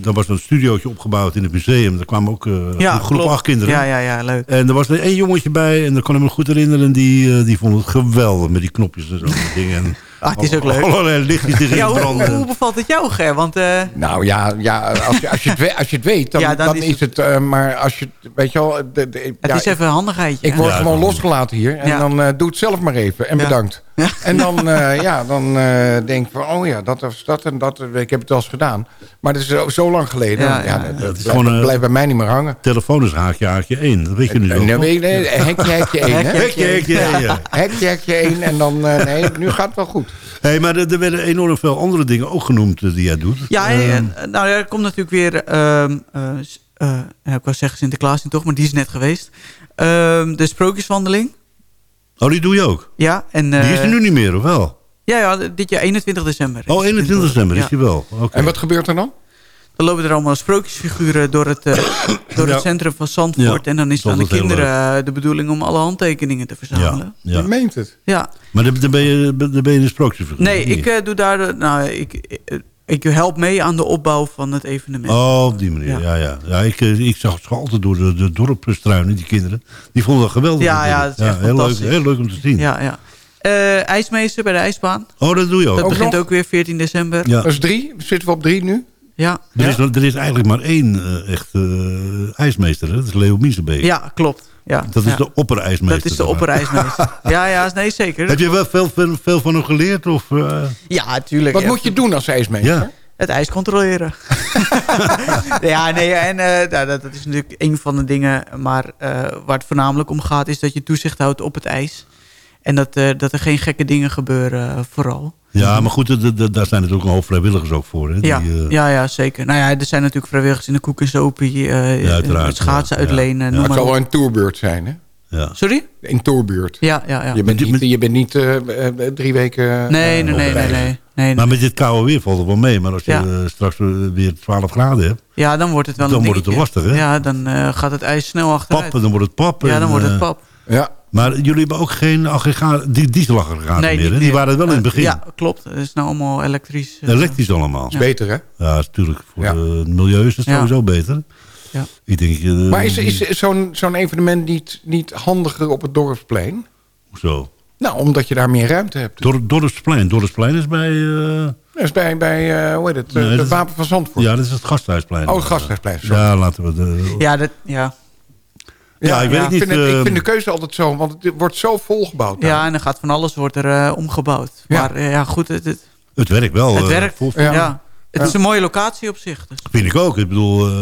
daar was een studiootje opgebouwd in het museum. Daar kwamen ook eh, Ja, een groep klopt. acht kinderen. Ja, ja, ja, leuk. En er was er één jongetje bij, en dat kan ik me goed herinneren. Die, eh, die vond het geweldig met die knopjes en zo. en dingen. Ah, het is ook leuk. Allerlei lichtjes die Ja, gingen hoe, branden. hoe bevalt het jou, Ger? Want eh, Nou ja, ja als, je, als, je het weet, als je het weet, dan, Ja, dan dan, is is het... eh, maar als je... het- Weet je wel... De, de, het ja, is even een handigheidje. Ik word Ja, gewoon losgelaten hier. En Ja. dan eh doe het zelf maar even. En Ja. bedankt. Ja. En dan, eh, ja, dan eh, denk ik van... Oh ja, dat was dat en dat. Ik heb het wel eens gedaan. Maar dat is zo, zo lang geleden. Ja, Ja, ja, dat, blijft, gewoon, eh, blijft bij mij niet meer hangen. Telefoon is haakje, haakje 1. Dat weet je nu En ook je, nee, hekje, hekje één, hè? Hekje. Hekje, hekje, ja. Hekje, hekje één. En dan... eh, nee, nu gaat het wel goed. Hey, maar er, er werden enorm veel andere dingen ook genoemd eh, die jij doet. Ja, Ehm, en, eh, nou ja, er komt natuurlijk weer... ehm, eh, eh, ik wou zeggen Sinterklaas niet toch, maar die is net geweest. Ehm, de sprookjeswandeling. Oh, die doe je ook? Ja, en, eh, Die is er nu niet meer, of wel? Ja, ja, dit jaar 21 december. Oh, 21 december Ja. is die wel. Oké. En wat gebeurt er dan? Dan lopen er allemaal sprookjesfiguren door het, eh, door Ja. het centrum van Zandvoort. Ja, En dan is het aan de kinderen eh, de bedoeling om alle handtekeningen te verzamelen. Ja, ja. Je meent het. Ja. Maar dan, ben je, dan ben je een sprookjesfiguur. Nee, ik eh, doe daar... nou, ik, ik, help mee aan de opbouw van het evenement. Oh, op die manier. Ja. Ja, ja. ja ik, eh, ik zag ze altijd door de, de dorpstruinen, die kinderen. Die vonden dat geweldig. Ja, ja, natuurlijk. dat is echt heel, leuk, heel leuk om te zien. Ja, ja. Eh, ijsmeester bij de ijsbaan. Oh, dat doe je ook. Dat Ook begint nog? ook weer 14 december. Ja. Dat is drie. Zitten we op drie nu? Ja, Er, is, er is eigenlijk maar één eh, echt eh, ijsmeester. Hè? Dat is Leo Miesenbeek. ja klopt. Ja, Dat is ja. de opperijsmeester. Dat is de opperijsmeester. ja, ja, nee, zeker. Heb je wel veel, veel, veel van hem geleerd? Of, eh? Ja, tuurlijk. Wat Ja, moet je doen als ijsmeester? Ja. Het ijs controleren. ja, nee, en eh, nou, dat, dat is natuurlijk een van de dingen. Maar eh, waar het voornamelijk om gaat, is dat je toezicht houdt op het ijs. En dat, eh, dat er geen gekke dingen gebeuren, eh, vooral. Ja, maar goed, de- de- daar zijn natuurlijk een hoop vrijwilligers ook voor. Hè? Die, Ja, eh, ja, ja, zeker. Nou ja, er zijn natuurlijk vrijwilligers in de koek en sopie. eh, Ja, uiteraard, het schaatsen ja, uitlenen, Ja. Het zal wel een tourbeurt zijn, hè? ja. Sorry? Een tourbeurt. Ja, ja, ja. Je bent niet, je bent niet drie weken... Nee, nee, nee, nee, nee. nee, nee. Maar met dit koude weer valt het wel mee. Maar als je Ja. straks weer 12 graden hebt, Ja, dan wordt het wel Dan een wordt het lastig, hè? Ja, dan eh, gaat het ijs snel achteruit. pap, dan wordt het pap. Ja, en, dan wordt het pap. Ja. Maar jullie hebben ook geen aggregaat, die dieselaggregaten Nee, meer. Hè? Die waren wel in het Eh, begin. Ja, klopt. Het is nou allemaal elektrisch. eh, Elektrisch allemaal. is beter, hè? Ja, natuurlijk voor Ja. de- het milieu is het Ja. sowieso beter. Ja. Ik denk, eh, Maar is, is zo'n zo'n evenement niet, niet handiger op het dorpsplein? Zo. Nou, omdat je daar meer ruimte hebt. Dor Dorpsplein. Dorpsplein is bij... eh, Dat is bij, bij eh, hoe heet het? Nee, het is- Wapen van Zandvoort. ja, dat is het Gasthuisplein. Oh, het Gasthuisplein, sorry. Ja, laten we de... Ja, dat, ja. Ja, ik weet het niet, Vind het, ik ehm, vind de keuze altijd zo, want het wordt zo volgebouwd. ja, en dan gaat van alles wordt er eh, omgebouwd. Ja. Maar eh, ja, goed, het, het, Het werkt wel. het eh, werkt. vol- Ja. Ja. Het is een mooie locatie op zich. Dus. Vind ik ook. Ik bedoel, eh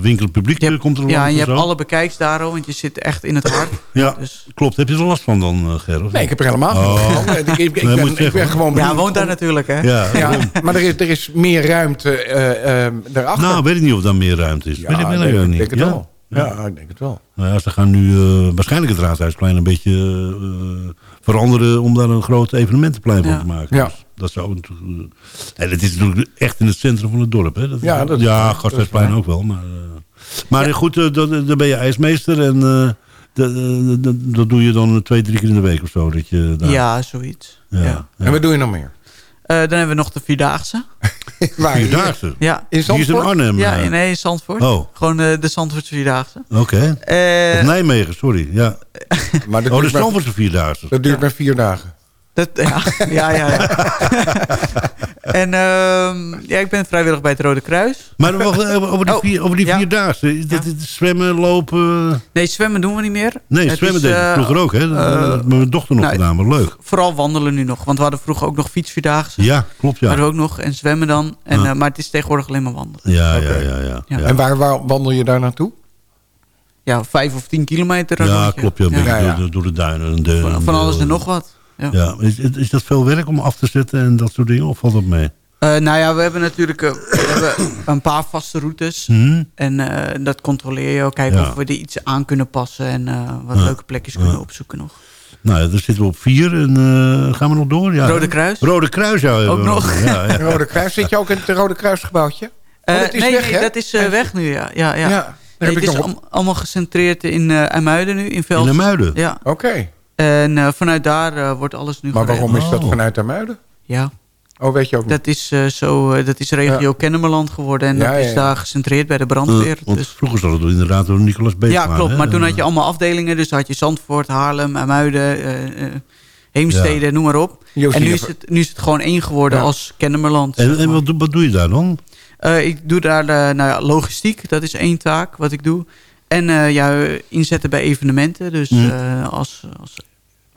winkelpubliek hebt- komt er ja, en je hebt zo. alle bekijks daar, al, want je zit echt in het hart. Ja, Dus, klopt. Heb je er last van dan, eh, Ger? of Nee, ik heb er helemaal Oh. geen van. Ik, ik, ik, Nee, ben, moet ik zeggen, ben hoor. gewoon ja, woont daar om- natuurlijk, hè? Ja, maar er is, er is meer ruimte eh eh daarachter. Nou, weet ik niet of daar meer ruimte is. ja, weet ik wel nee, even ik niet. denk het ja? wel. Ja, ik denk het wel. Nou ja, ze gaan nu eh, waarschijnlijk het Raadhuisplein een beetje eh, veranderen... om daar een groot evenementenplein Ja. van te maken. Ja. Dus dat zou natuurlijk... en het is natuurlijk echt in het centrum van het dorp. Hè? Dat is- Ja, dat is ja. Gasthuisplein Dat is ook wel. Maar, eh, maar goed, eh, dan, dan ben je ijsmeester... en eh, dat, eh, dat, dat doe je dan twee, drie keer in de week of zo. Dat je daar, Ja, zoiets. Ja. ja. En wat doe je nog meer? Eh, dan hebben we nog de Vierdaagse. Waar? Vierdaagse. Ja, In Die is in Zandvoort? Arnhem. ja eh. nee, in Zandvoort. Oh, Gewoon eh, de Zandvoortse Vierdaagse. oké. Eh, Of Nijmegen, sorry. Ja. Maar dat Oh, de Stamfordse Vierdaagse. dat duurt maar vier dagen. Dat, ja, ja, ja. ja. en ehm, ja, ik ben vrijwillig bij het Rode Kruis. Maar wacht, eh, over die, Oh, vier, over die ja. vierdaagse. Is dat is zwemmen, lopen... Nee, zwemmen doen we niet meer. Nee, Het zwemmen is, deed ik eh, vroeger ook. Hè? Dat eh, mijn dochter nog nou, gedaan, maar leuk. Vooral wandelen nu nog. Want we hadden vroeger ook nog fietsvierdaagse. Ja, klopt ja. Hadden we ook nog. En zwemmen dan. En, Ja. maar het is tegenwoordig alleen maar wandelen. Ja, Oké. ja, ja, ja. Ja. En waar, waar wandel je daar naartoe? Ja, vijf of tien kilometer. Ja, klopt. Ja, door de duinen. En de, Van, van alles en nog wat. Ja. Ja, is, is dat veel werk om af te zetten en dat soort dingen? Of valt dat mee? Eh, nou ja, we hebben natuurlijk eh, we hebben een paar vaste routes. Hm? En eh, dat controleer je ook. Kijken Ja. of we er iets aan kunnen passen. En eh, wat Ja. leuke plekjes kunnen opzoeken nog. Nou ja, daar zitten we op vier. En eh, gaan we nog door? Ja. Rode Kruis? Rode Kruis, ja. we nog. Ja, ja. Rode Kruis. Zit je ook in het Rode Kruisgebouwtje? Oh, dat is nee, weg, nee dat is weg nu, ja. ja, ja. Nee, heb het ik is nog allemaal- gecentreerd in eh IJmuiden nu, in Velsen. In de Muiden? Ja. Oké. En eh, vanuit daar eh, wordt alles nu Maar waarom is dat Oh. vanuit Amuiden? Ja, Oh, weet je ook niet. dat is, eh, zo, eh, dat is regio Kennemerland geworden. En Ja, dat is ja, ja. daar gecentreerd bij de brandweer. want dus. vroeger zat het inderdaad door Nicolas Beekman. Ja, klopt. hè? Maar toen En, had je allemaal afdelingen. Dus had je Zandvoort, Haarlem, Amuiden, eh eh, Heemstede, noem maar op. Joost En nu is, het, nu is het gewoon één geworden Ja. als Kennemerland. En, zeg en wat, doe- wat doe je daar dan? Eh, ik doe daar de, nou ja, logistiek. Dat is één taak wat ik doe. En eh, ja, inzetten bij evenementen. Dus Mm. eh, als, als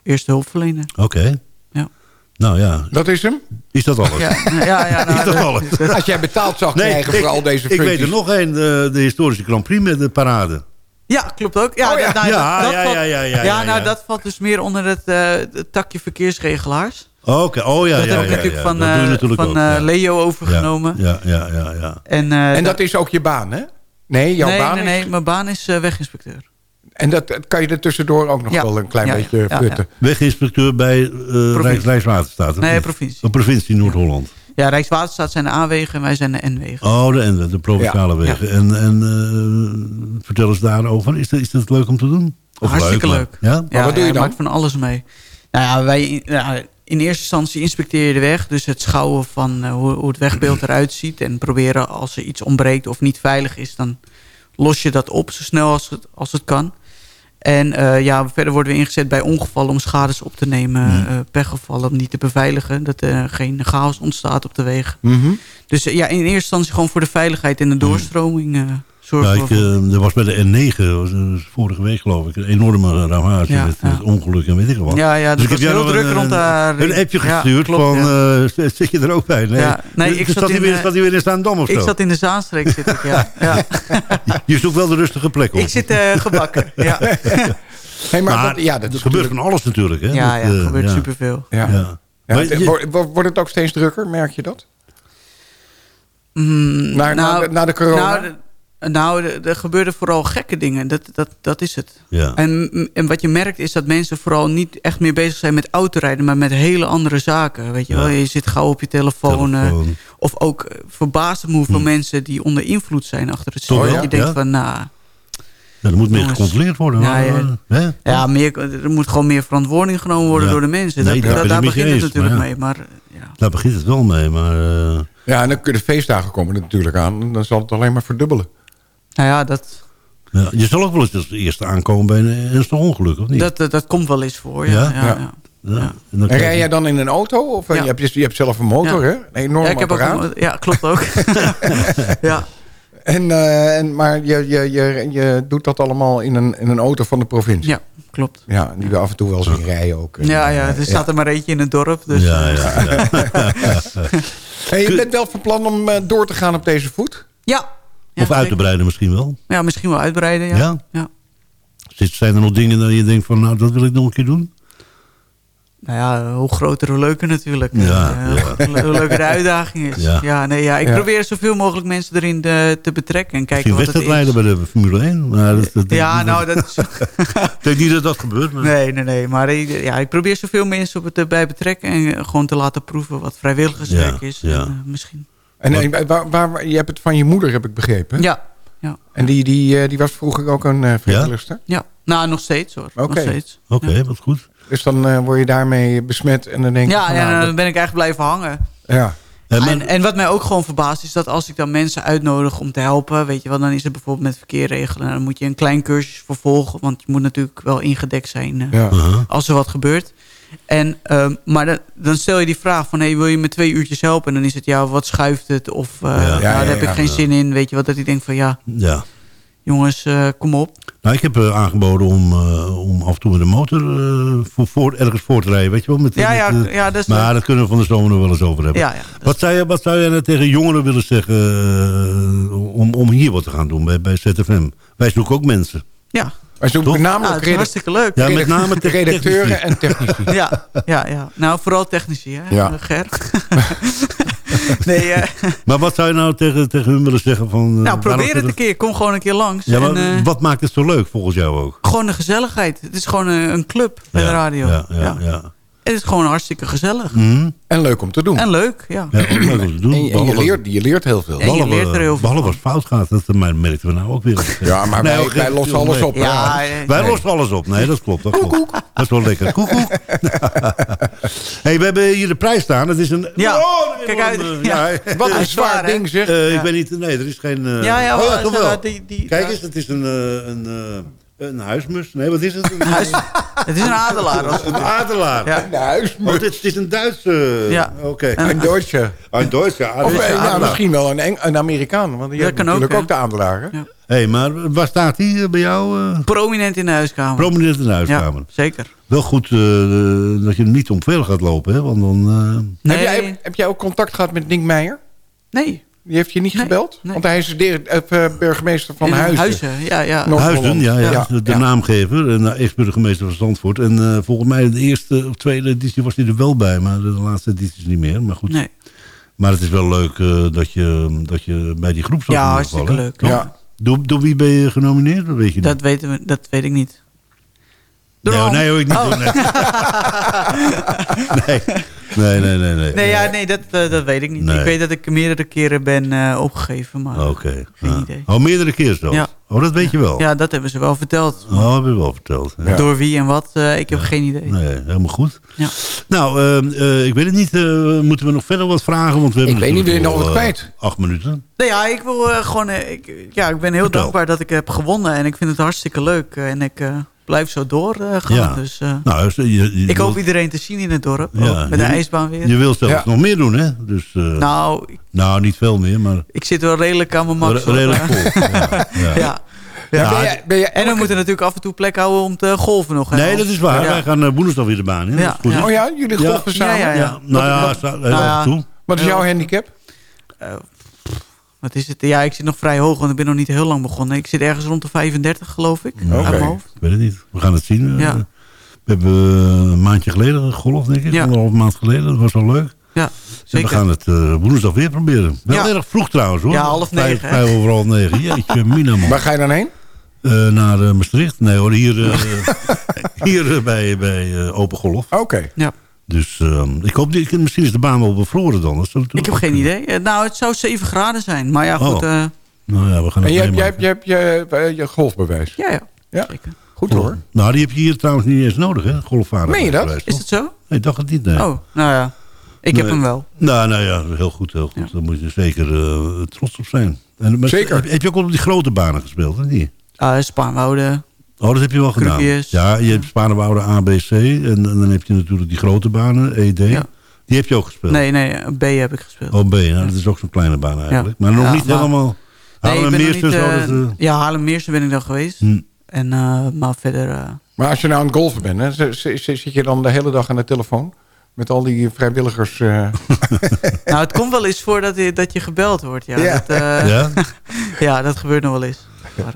eerste hulpverlener. Oké. Ja. Nou ja, Dat is hem? is dat alles? Ja, ja, ja, nou, Is dat alles? Als jij betaald zou Nee, krijgen ik, voor al deze ik weet functies. er nog één, de, de historische Grand Prix met de parade. Ja, klopt ook. Ja, Oh, ja. dat- nou, Ja, dat, valt, ja, ja, ja, nou, dat valt dus meer onder het, eh, het takje verkeersregelaars. Oké, oh ja, dat ja, heb ja, ik natuurlijk van, eh, natuurlijk van ook, eh, ja. Leo overgenomen. Ja, ja, ja, ja. En, eh, En dat is ook je baan, hè? Nee, jouw nee, baan nee, is... nee, mijn baan is eh, weginspecteur. En dat dat kan je er tussendoor ook nog Ja. wel een klein Ja, ja. beetje Ja, frutten. Weginspecteur bij uh, Rijks, Rijkswaterstaat. Nee, provincie. De provincie Noord-Holland. Ja, Rijkswaterstaat zijn de A-wegen en wij zijn de N-wegen. Oh, de, en de, provinciale Ja, wegen. En, en eh, vertel eens daarover. Is dat, is dat leuk om te doen? Of Hartstikke maar- leuk. Ja? Ja, wat doe je ja, dan? maakt van alles mee. Nou ja, wij, ja, in eerste instantie inspecteer je de weg. Dus het schouwen van eh, hoe, hoe het wegbeeld eruit ziet. En proberen als er iets ontbreekt of niet veilig is... dan los je dat op zo snel als het, als het kan. En eh, ja, verder worden we ingezet bij ongevallen om schades op te nemen. Hmm. eh pechgevallen om die te beveiligen. Dat er geen chaos ontstaat op de wegen. Mhm. Dus eh, ja, in eerste instantie gewoon voor de veiligheid en de doorstroming eh zorgen Ja, ik, eh, er was bij de N9, was, eh, vorige week geloof ik, een enorme ravage Ja, met, ja. met ongeluk en weet ik wat. Ja, ja, Dus ik heb heel druk een, rond daar. Een appje Ja, gestuurd klopt, van, ja. eh, zit je er ook bij? Nee, Ja, nee, Dus ik zat in, weer, eh, zat hij weer in Zaandam of Ik zo? zat in de Zaanstreek, zit ik, ja. ja. Je zoekt wel de rustige plek op. Ik zit eh, gebakken, ja. Hey, maar, ja, dat is gebeurt natuurlijk- van alles natuurlijk. Hè? Ja, ja, Dat, er eh, gebeurt ja. superveel. Ja. Ja. Ja, Maar het- je- wordt- het ook steeds drukker, merk je dat? Mm, Na- na de- na de corona? Nou, nou, er gebeurden vooral gekke dingen. Dat, dat, dat is het. Ja. En, en wat je merkt is dat mensen vooral niet echt meer bezig zijn met autorijden... maar met hele andere zaken. Weet je, Ja. wel? je zit gauw op je telefoon. eh, Telefoon. of ook verbaasd me hoeveel mensen die onder invloed zijn achter het stuur. Dat je denkt Ja. van, nou... Ja, er moet meer Jongens. gecontroleerd worden. Ja, ja. hè? Ja, meer, er moet gewoon meer verantwoording genomen worden Ja. door de mensen. Nee, daar begint het eens, natuurlijk maar ja. mee. Maar ja. Daar begint het wel mee, maar... eh, Ja, en dan kunnen de feestdagen komen natuurlijk aan. En dan zal het alleen maar verdubbelen. Nou ja, dat, ja, je zal ook wel eens als eerste aankomen bij een ernstig ongeluk, of niet? dat, dat, dat komt wel eens voor. Ja, Ja? ja, Ja. ja. ja. ja. En dan En krijg rij je- jij dan in een auto? Of eh, Ja. je, hebt, je hebt zelf een motor, Ja. hè? Een enorm Ja, ik heb ook een- ja, klopt ook. ja. En, eh, en, maar je, je, je, je doet dat allemaal in een, in een auto van de provincie. ja, klopt. Ja, die we af en toe wel zien rijden ook. En, Ja, ja, eh, er staat er maar eentje in het dorp. Dus, ja, eh, ja, ja. Hey, je bent wel van plan om eh, door te gaan op deze voet? ja. Ja, of uit te breiden misschien wel. Ja, misschien wel uitbreiden, ja. Ja? Zijn er nog dingen dat je denkt van, nou, dat wil ik nog een keer doen? Nou ja, hoe groter, hoe leuker natuurlijk. Ja, Eh, Hoe leuker de uitdaging is. Ja. Ja. nee, ja, ik Ja. probeer zoveel mogelijk mensen erin te, te betrekken. En kijken Misschien wat het is. wedstrijdleider bij de Formule 1. Maar dat, dat, Ja, dat- nou, dat is... Ik denk niet dat dat gebeurt. Maar... Nee, nee, nee. Maar ik- ja, ik probeer zoveel mensen op het erbij betrekken. En eh, gewoon te laten proeven wat vrijwilligerswerk Ja, is. ja. En, eh, misschien. En waar, waar, waar- je hebt het van je moeder, heb ik begrepen. Ja, ja, En die, die, eh, die was vroeger ook een eh vrijwilligster. ja. Nou, nog steeds hoor. Oké. Nog steeds. Oké, Ja. wat goed. Dus dan eh, word je daarmee besmet en dan denk je... Ja, van, ja, nou, dan ben ik eigenlijk blijven hangen. ja. En men- En, en wat mij ook gewoon verbaast is dat als ik dan mensen uitnodig om te helpen, weet je wel, dan is het bijvoorbeeld met verkeer regelen. Dan moet je een klein cursus voor volgen, want je moet natuurlijk wel ingedekt zijn ja. Als er wat gebeurt. En, ehm, maar dan, dan stel je die vraag van, hey, wil je me twee uurtjes helpen? En dan is het, ja, wat schuift het? Of, eh, Ja. nou, Ja, daar ja, heb ik geen zin in, weet je wat? Dat ik denk van, ja, Ja. jongens, eh, kom op. Nou, ik heb eh, aangeboden om, om af en toe met de motor voor, voor, ergens voor te rijden. Weet je wel? Met, Ja, ja, ja, dat is maar daar kunnen we van de zomer nog wel eens over hebben. Dat Wat zou je, wat zou je nou tegen jongeren willen zeggen om, om hier wat te gaan doen bij, bij ZFM? Wij zoeken ook mensen. ja. Maar ze name Ja, hartstikke leuk. Ja, met name te- redacteuren technici. en technici. Ja, ja, ja. Nou, vooral technici, hè, Ja. Ger? nee, eh, Maar wat zou je nou tegen, tegen hun willen zeggen? Van, eh, nou, probeer het een keer. Kom gewoon een keer langs. Ja, maar en, eh, wat maakt het zo leuk volgens jou ook? gewoon een gezelligheid. Het is gewoon een, een club bij de radio. Ja, ja, ja. Het is gewoon hartstikke gezellig. Mhm. En leuk om te doen. En leuk, ja. Ja, leuk om te doen. En, je- en je, Behalve- leert, je leert heel veel. En je leert er heel veel Behalve als het fout gaat, dat merken we nou ook weer. Ja, maar Nee, wij, lossen alles op. Ja, Wij Nee. lossen alles op. Nee, dat klopt. Dat, klopt. dat is wel lekker. Koek, koek. hey, we hebben hier de prijs staan. Het is een... Ja, Oh, kijk uit. Ja. ja. Wat een zwaar, ding zeg. Eh, Ja. Ik weet niet... Nee, er is geen... eh, Ja, ja, oh, wel, die- die- Kijk eens, het is een, eh, een, eh, een huismus. Nee, wat is het? Een, Huis- het is een adelaar. als- een adelaar. Ja. De huismus. Oh, het, is, het is een Duitse... Ja. Oké. Een Duitse. Een Duitse. Of Een eh, ja, adelaar. misschien wel een, Eng- een Amerikaan. Want die Ja, hebben kan ook, natuurlijk ook, de hè? Ja. hey, maar waar staat die eh, bij jou? eh Prominent in de huiskamer. prominent in de huiskamer. Ja, zeker. Wel goed eh, dat je hem niet omver gaat lopen, hè? Want dan... eh, Nee, Heb, jij, heb jij ook contact gehad met Nick Meijer? nee. Die heeft je niet gebeld? nee. Want hij is de direct- eh, burgemeester van In Huizen. ja, ja. Huizen, ja, ja, Ja. de, de Ja. naamgever, en uh, ex-burgemeester van Zandvoort. En eh, volgens mij de eerste of tweede editie was hij er wel bij, maar de laatste editie is niet meer. Maar goed, Nee. maar het is wel leuk eh, dat, je, dat je bij die groep zat. Ja, hartstikke geval, leuk. Ja. Ja. Door, door wie ben je genomineerd? Dat weet je niet. Dat, weten we, dat weet ik niet. Nee, nee, hoor, ik niet. Oh. hoor, Nee. nee, nee, nee, nee, nee. Nee, ja, nee dat, eh, dat weet ik niet. Nee. Ik weet dat ik meerdere keren ben eh, opgegeven, maar Oké. geen ja. idee. Oh, meerdere keer zo. Ja. Oh, dat weet je wel. ja, dat hebben ze wel verteld. Oh, heb je wel verteld. Ja. Door wie en wat, eh, ik heb geen idee. Nee, helemaal goed. Ja. Nou, ik weet het niet. eh, moeten we nog verder wat vragen? Want we hebben Ik weet niet, wil je nog wat al, kwijt? Acht minuten. Nee, ja, ik wil gewoon... ik, ja, ik ben heel Vertel. dankbaar dat ik heb gewonnen. En ik vind het hartstikke leuk. en ik eh, blijf zo doorgaan. gaan. Ja. Dus eh, Nou, dus, je, je, ik wilt- hoop iedereen te zien in het dorp. Ja, ook met de je- ijsbaan weer. Je wilt zelfs Ja. nog meer doen, hè? Dus, eh, nou, nou, niet veel meer, maar ik zit wel redelijk aan mijn max. re- redelijk vol. ja, ja. ja. Ja, Ja, ben jij, ben jij En we elke- moeten natuurlijk af en toe plek houden om te golven nog. hè, Nee, dat is waar. Ja. Wij gaan woensdag weer de baan in. Ja? Oh ja, jullie Ja. golfen samen? Ja, ja, Ja, nou ja, nou af ja. en toe. Wat is jouw handicap? Wat is het? Ja, ik zit nog vrij hoog, want ik ben nog niet heel lang begonnen. Ik zit ergens rond de 35, geloof ik. Oké. Ik weet het niet. We gaan het zien. Eh, Ja. We hebben eh, een maandje geleden gegolfd, denk ik. Ja. Anderhalf maand geleden. Dat was wel leuk. Ja, zeker. we gaan het eh, woensdag weer proberen. Wel Ja. erg vroeg trouwens, hoor. Ja, half negen? Vijf over half negen. Jeetje, mina, man. Waar ga je dan heen? Eh, naar eh, Maastricht? Nee hoor, hier, eh, hier bij, bij eh, Open Golf. Oké. Ja. Dus ehm, ik hoop, die- misschien is de baan wel bevroren dan. Ik heb geen idee. Eh, Nou, het zou 7 graden zijn. Maar ja, goed. Oh. eh, kunnen. Nou ja, we gaan En het jij, hebt- jij, meemaken. hebt- jij hebt je, eh, je golfbewijs? ja, ja. Ja. Zeker. Goed hoor. Nou, die heb je hier trouwens niet eens nodig, hè? Golfvader. Meen je dat? Is het zo? Nee, ik dacht het niet, nee. Oh, nou ja. Ik heb hem wel. Nou, nou ja, heel goed, heel goed. Ja. Daar moet je zeker eh, trots op zijn. En, maar Zeker. Heb, heb je ook al op die grote banen gespeeld, of niet? Ah, Spaanwouden. Oh, dat heb je wel gedaan. Krukjes. Ja, je hebt Spanenbouwer A, B, C. En, en dan heb je natuurlijk die grote banen, E, D. Ja. Die heb je ook gespeeld. Nee, nee, een B heb ik gespeeld. Oh, B, nou, dat is ook zo'n kleine baan eigenlijk. Maar nog Ja, niet maar- helemaal... nee, eh, eh, Ja, Haarlemmeersen ben ik dan geweest. hm. En, eh, maar verder... eh, Maar als je nou aan het golfen bent, hè, zit je dan de hele dag aan de telefoon? Met al die vrijwilligers. eh, nou, het komt wel eens voor dat je, dat je gebeld wordt. Ja, Ja. Dat, eh, Ja? ja, dat gebeurt nog wel eens. Maar,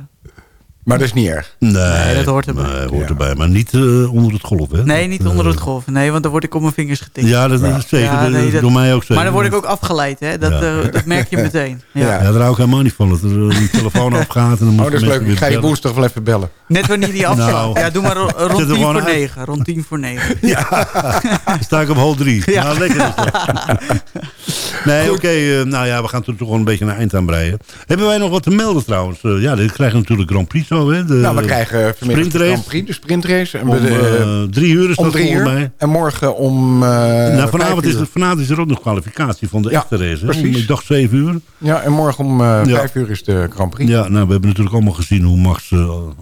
maar dat is niet erg. Nee, dat hoort erbij. Nee, hoort Ja. erbij. Maar niet eh, onder het golf, hè? nee, niet eh, onder het golven. Nee, want dan word ik op mijn vingers getikt. Ja, dat, is zeker. Ja, Dat- nee, dat- door mij ook zeker. maar dan word ik ook afgeleid. Hè? Dat, Ja. eh, dat merk je meteen. Ja. Ja. Ja, daar hou ik helemaal niet van. Dat er eh, die telefoon afgaat en dan Oh, moeten dat is leuk. weer Ik ga je bellen. woensdag wel even bellen. Net wanneer die afslaat. Nou, ja, doe maar rond tien gewoon voor negen. Rond tien voor negen. Dan sta ik op hol 3. Ja. Nou, lekker is dat. Nee, oké. eh, nou ja, we gaan er toch wel een beetje een eind aan breien. Hebben wij nog wat te melden trouwens? Eh, ja, we krijgen natuurlijk Grand Prix zo, hè? De, nou, we krijgen vanmiddag de sprintrace. Grand Prix, de sprintrace. En Om eh, eh, drie uur is dat volgens mij. En morgen om eh Nou, vanavond is, er, vanavond is er ook nog kwalificatie van de Ja, echte race. Hè? precies. Om, ik dacht 7 uur. Ja, en morgen om Ja. vijf uur is de Grand Prix. Ja, nou, we hebben natuurlijk allemaal gezien hoe Max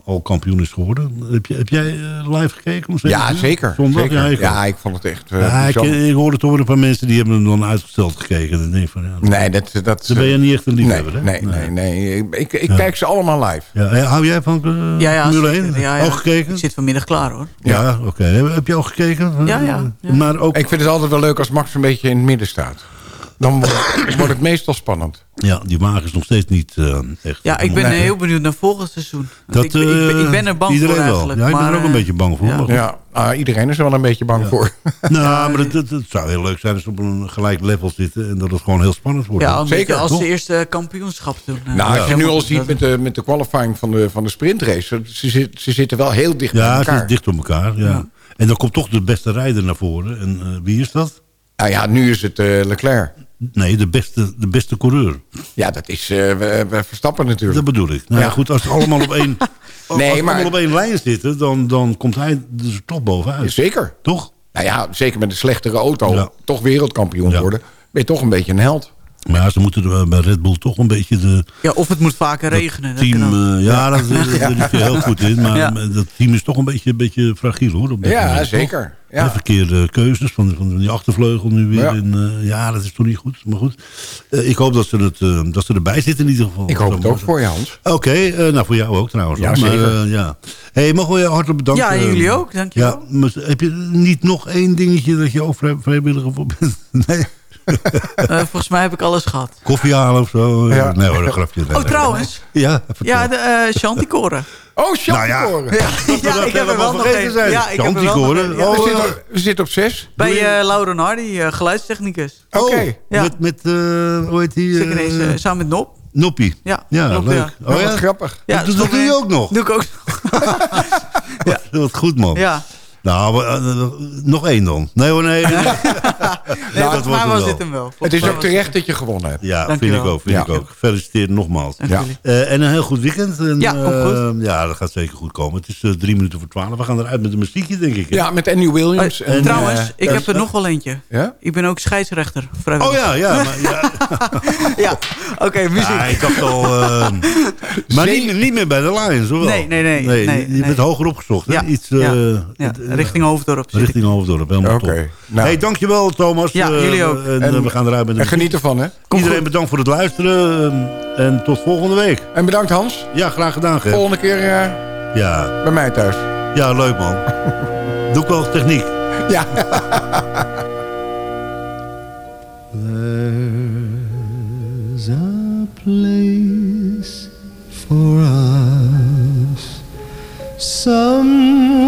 al kampioen is geworden. Heb, je, heb jij live gekeken? om zeven Ja, uur? zeker. Zondag? zeker. Ja, Ja, ik vond het echt Ja, ik, ik hoorde toch een paar mensen die hebben hem dan uitgesteld gekeken. Denk van, ja, Nee, dat... dat Dan ben je niet echt een nee, liefhebber, hè? nee, nee, nee. Ik, ik, kijk ze allemaal live. Ja, hou jij van eh Ja, ja, Formule zeker. 1? Ja, ja. Ook gekeken? Ik zit vanmiddag klaar hoor. Ja, oké. Heb, heb je al gekeken? Ja, ja, ja. Maar ook... Ik vind het altijd wel leuk als Max een beetje in het midden staat. Dan wordt, wordt het meestal spannend. Ja, die wagen is nog steeds niet eh, echt... Ja, ik ben Nee. heel benieuwd naar volgend seizoen. Dat, ik, ik, ben- ik ben er eh, bang iedereen voor wel. eigenlijk. Ja, ik ben er ook een eh, beetje bang voor. ja. Ja, ah, iedereen is er wel een beetje bang voor. Nou, maar het, het, het zou heel leuk zijn als ze op een gelijk level zitten... en dat het gewoon heel spannend wordt. Ja, Zeker, als toch? ze eerste kampioenschap doen. eh. Nou, als je Ja. nu al ziet met de, met de qualifying van de, van de sprintrace... Ze, ze zitten wel heel dicht bij Ja, het elkaar. is dicht op elkaar. Ja. En dan komt toch de beste rijder naar voren. En eh, wie is dat? Nou ja, nu is het eh, Leclerc. Nee, de beste, de beste coureur. Ja, dat is eh, we, we Verstappen natuurlijk. Dat bedoel ik. Nou ja, Ja. goed, als ze allemaal op één, Nee, maar- allemaal op één lijn zitten... dan, dan komt hij dus toch bovenuit. Zeker. Toch? Nou ja, zeker met een slechtere auto. Ja. Toch wereldkampioen Ja. worden. Ben je toch een beetje een held. Maar ja, ze moeten er bij Red Bull toch een beetje de... Ja, of het moet vaker regenen. dat team, eh, ja, dat, dat, daar is hij heel goed in. Maar Ja. dat team is toch een beetje, een beetje fragiel hoor. Op dit Ja, moment, zeker. Ja. Verkeerde keuzes van, van die achtervleugel nu weer. Ja. En, eh, ja, dat is toch niet goed. Maar goed, Eh, ik hoop dat ze, het, dat ze erbij zitten in ieder geval. Ik hoop het ook voor je, Hans. Oké, eh, nou voor jou ook trouwens. Ja, maar, zeker. eh, ja. hey, mogen we je hartelijk bedanken? Ja, en jullie ook, dankjewel. Ja, maar heb je niet nog één dingetje dat je ook vrij, vrijwilliger voor bent? nee, Eh, volgens mij heb ik alles gehad. koffie halen of zo? Ja. Nee hoor, een grapje. Nee, Oh, nee. trouwens. Ja. Ja, de uh, Chanticoren. Oh, Nou ja. Chanticoren. Ja, ja, ik heb er wel nog vergeten een. zijn. Ja, ik heb er wel nog Chanticoren. een. Ja. Oh, we, eh, zitten, we zitten op zes. Bij uh, Laura Nardi, uh, geluidstechnicus. Oh, Oké. Ja. met, met eh, hoe heet die? Zeker eh, eens, uh, samen met Nop. Noppie. Ja, Ja, Nop, leuk. ja. Oh Oh, ja? wat grappig. Ja, dat, dat doe je ook nog. Doe ik ook nog. Wat goed man. Ja. Nou, maar, eh, nog één dan. Nee hoor, nee. nee. Nee, dat het wel. dit hem wel. Het is ook terecht dat je gewonnen hebt. Ja, Dank vind ik ook. Vind Ja. ik ook. Gefeliciteerd nogmaals. Ja. Eh, en een heel goed weekend. En, Ja, komt eh, ja, dat gaat zeker goed komen. Het is eh, drie minuten voor twaalf. We gaan eruit met een muziekje, denk ik. Ja, met Annie Williams. Eh, en, trouwens, eh, ik heb er nog wel eentje. Ja? Ik ben ook scheidsrechter. Oh ja, ja. Maar, ja, Ja, oké, muziek. ja ik dacht al... eh, maar niet, meer- niet meer bij de Lions, hoor. Nee, nee, nee, nee, nee, je nee. bent hoger opgezocht. Ja, Iets, eh, richting Hoofddorp. Richting Hoofddorp, helemaal Oké. top. Nou. Hey, dankjewel Thomas. Ja, Eh, jullie ook. En, En- eh, we gaan eruit met En een geniet ervan, hè. Iedereen bedankt voor het luisteren. eh, En tot volgende week. En bedankt, Hans. Ja, graag gedaan, Ger. Volgende keer eh, Ja, bij mij thuis. ja, leuk man. Doe ik wel eens techniek. Ja. There's a place for us somewhere,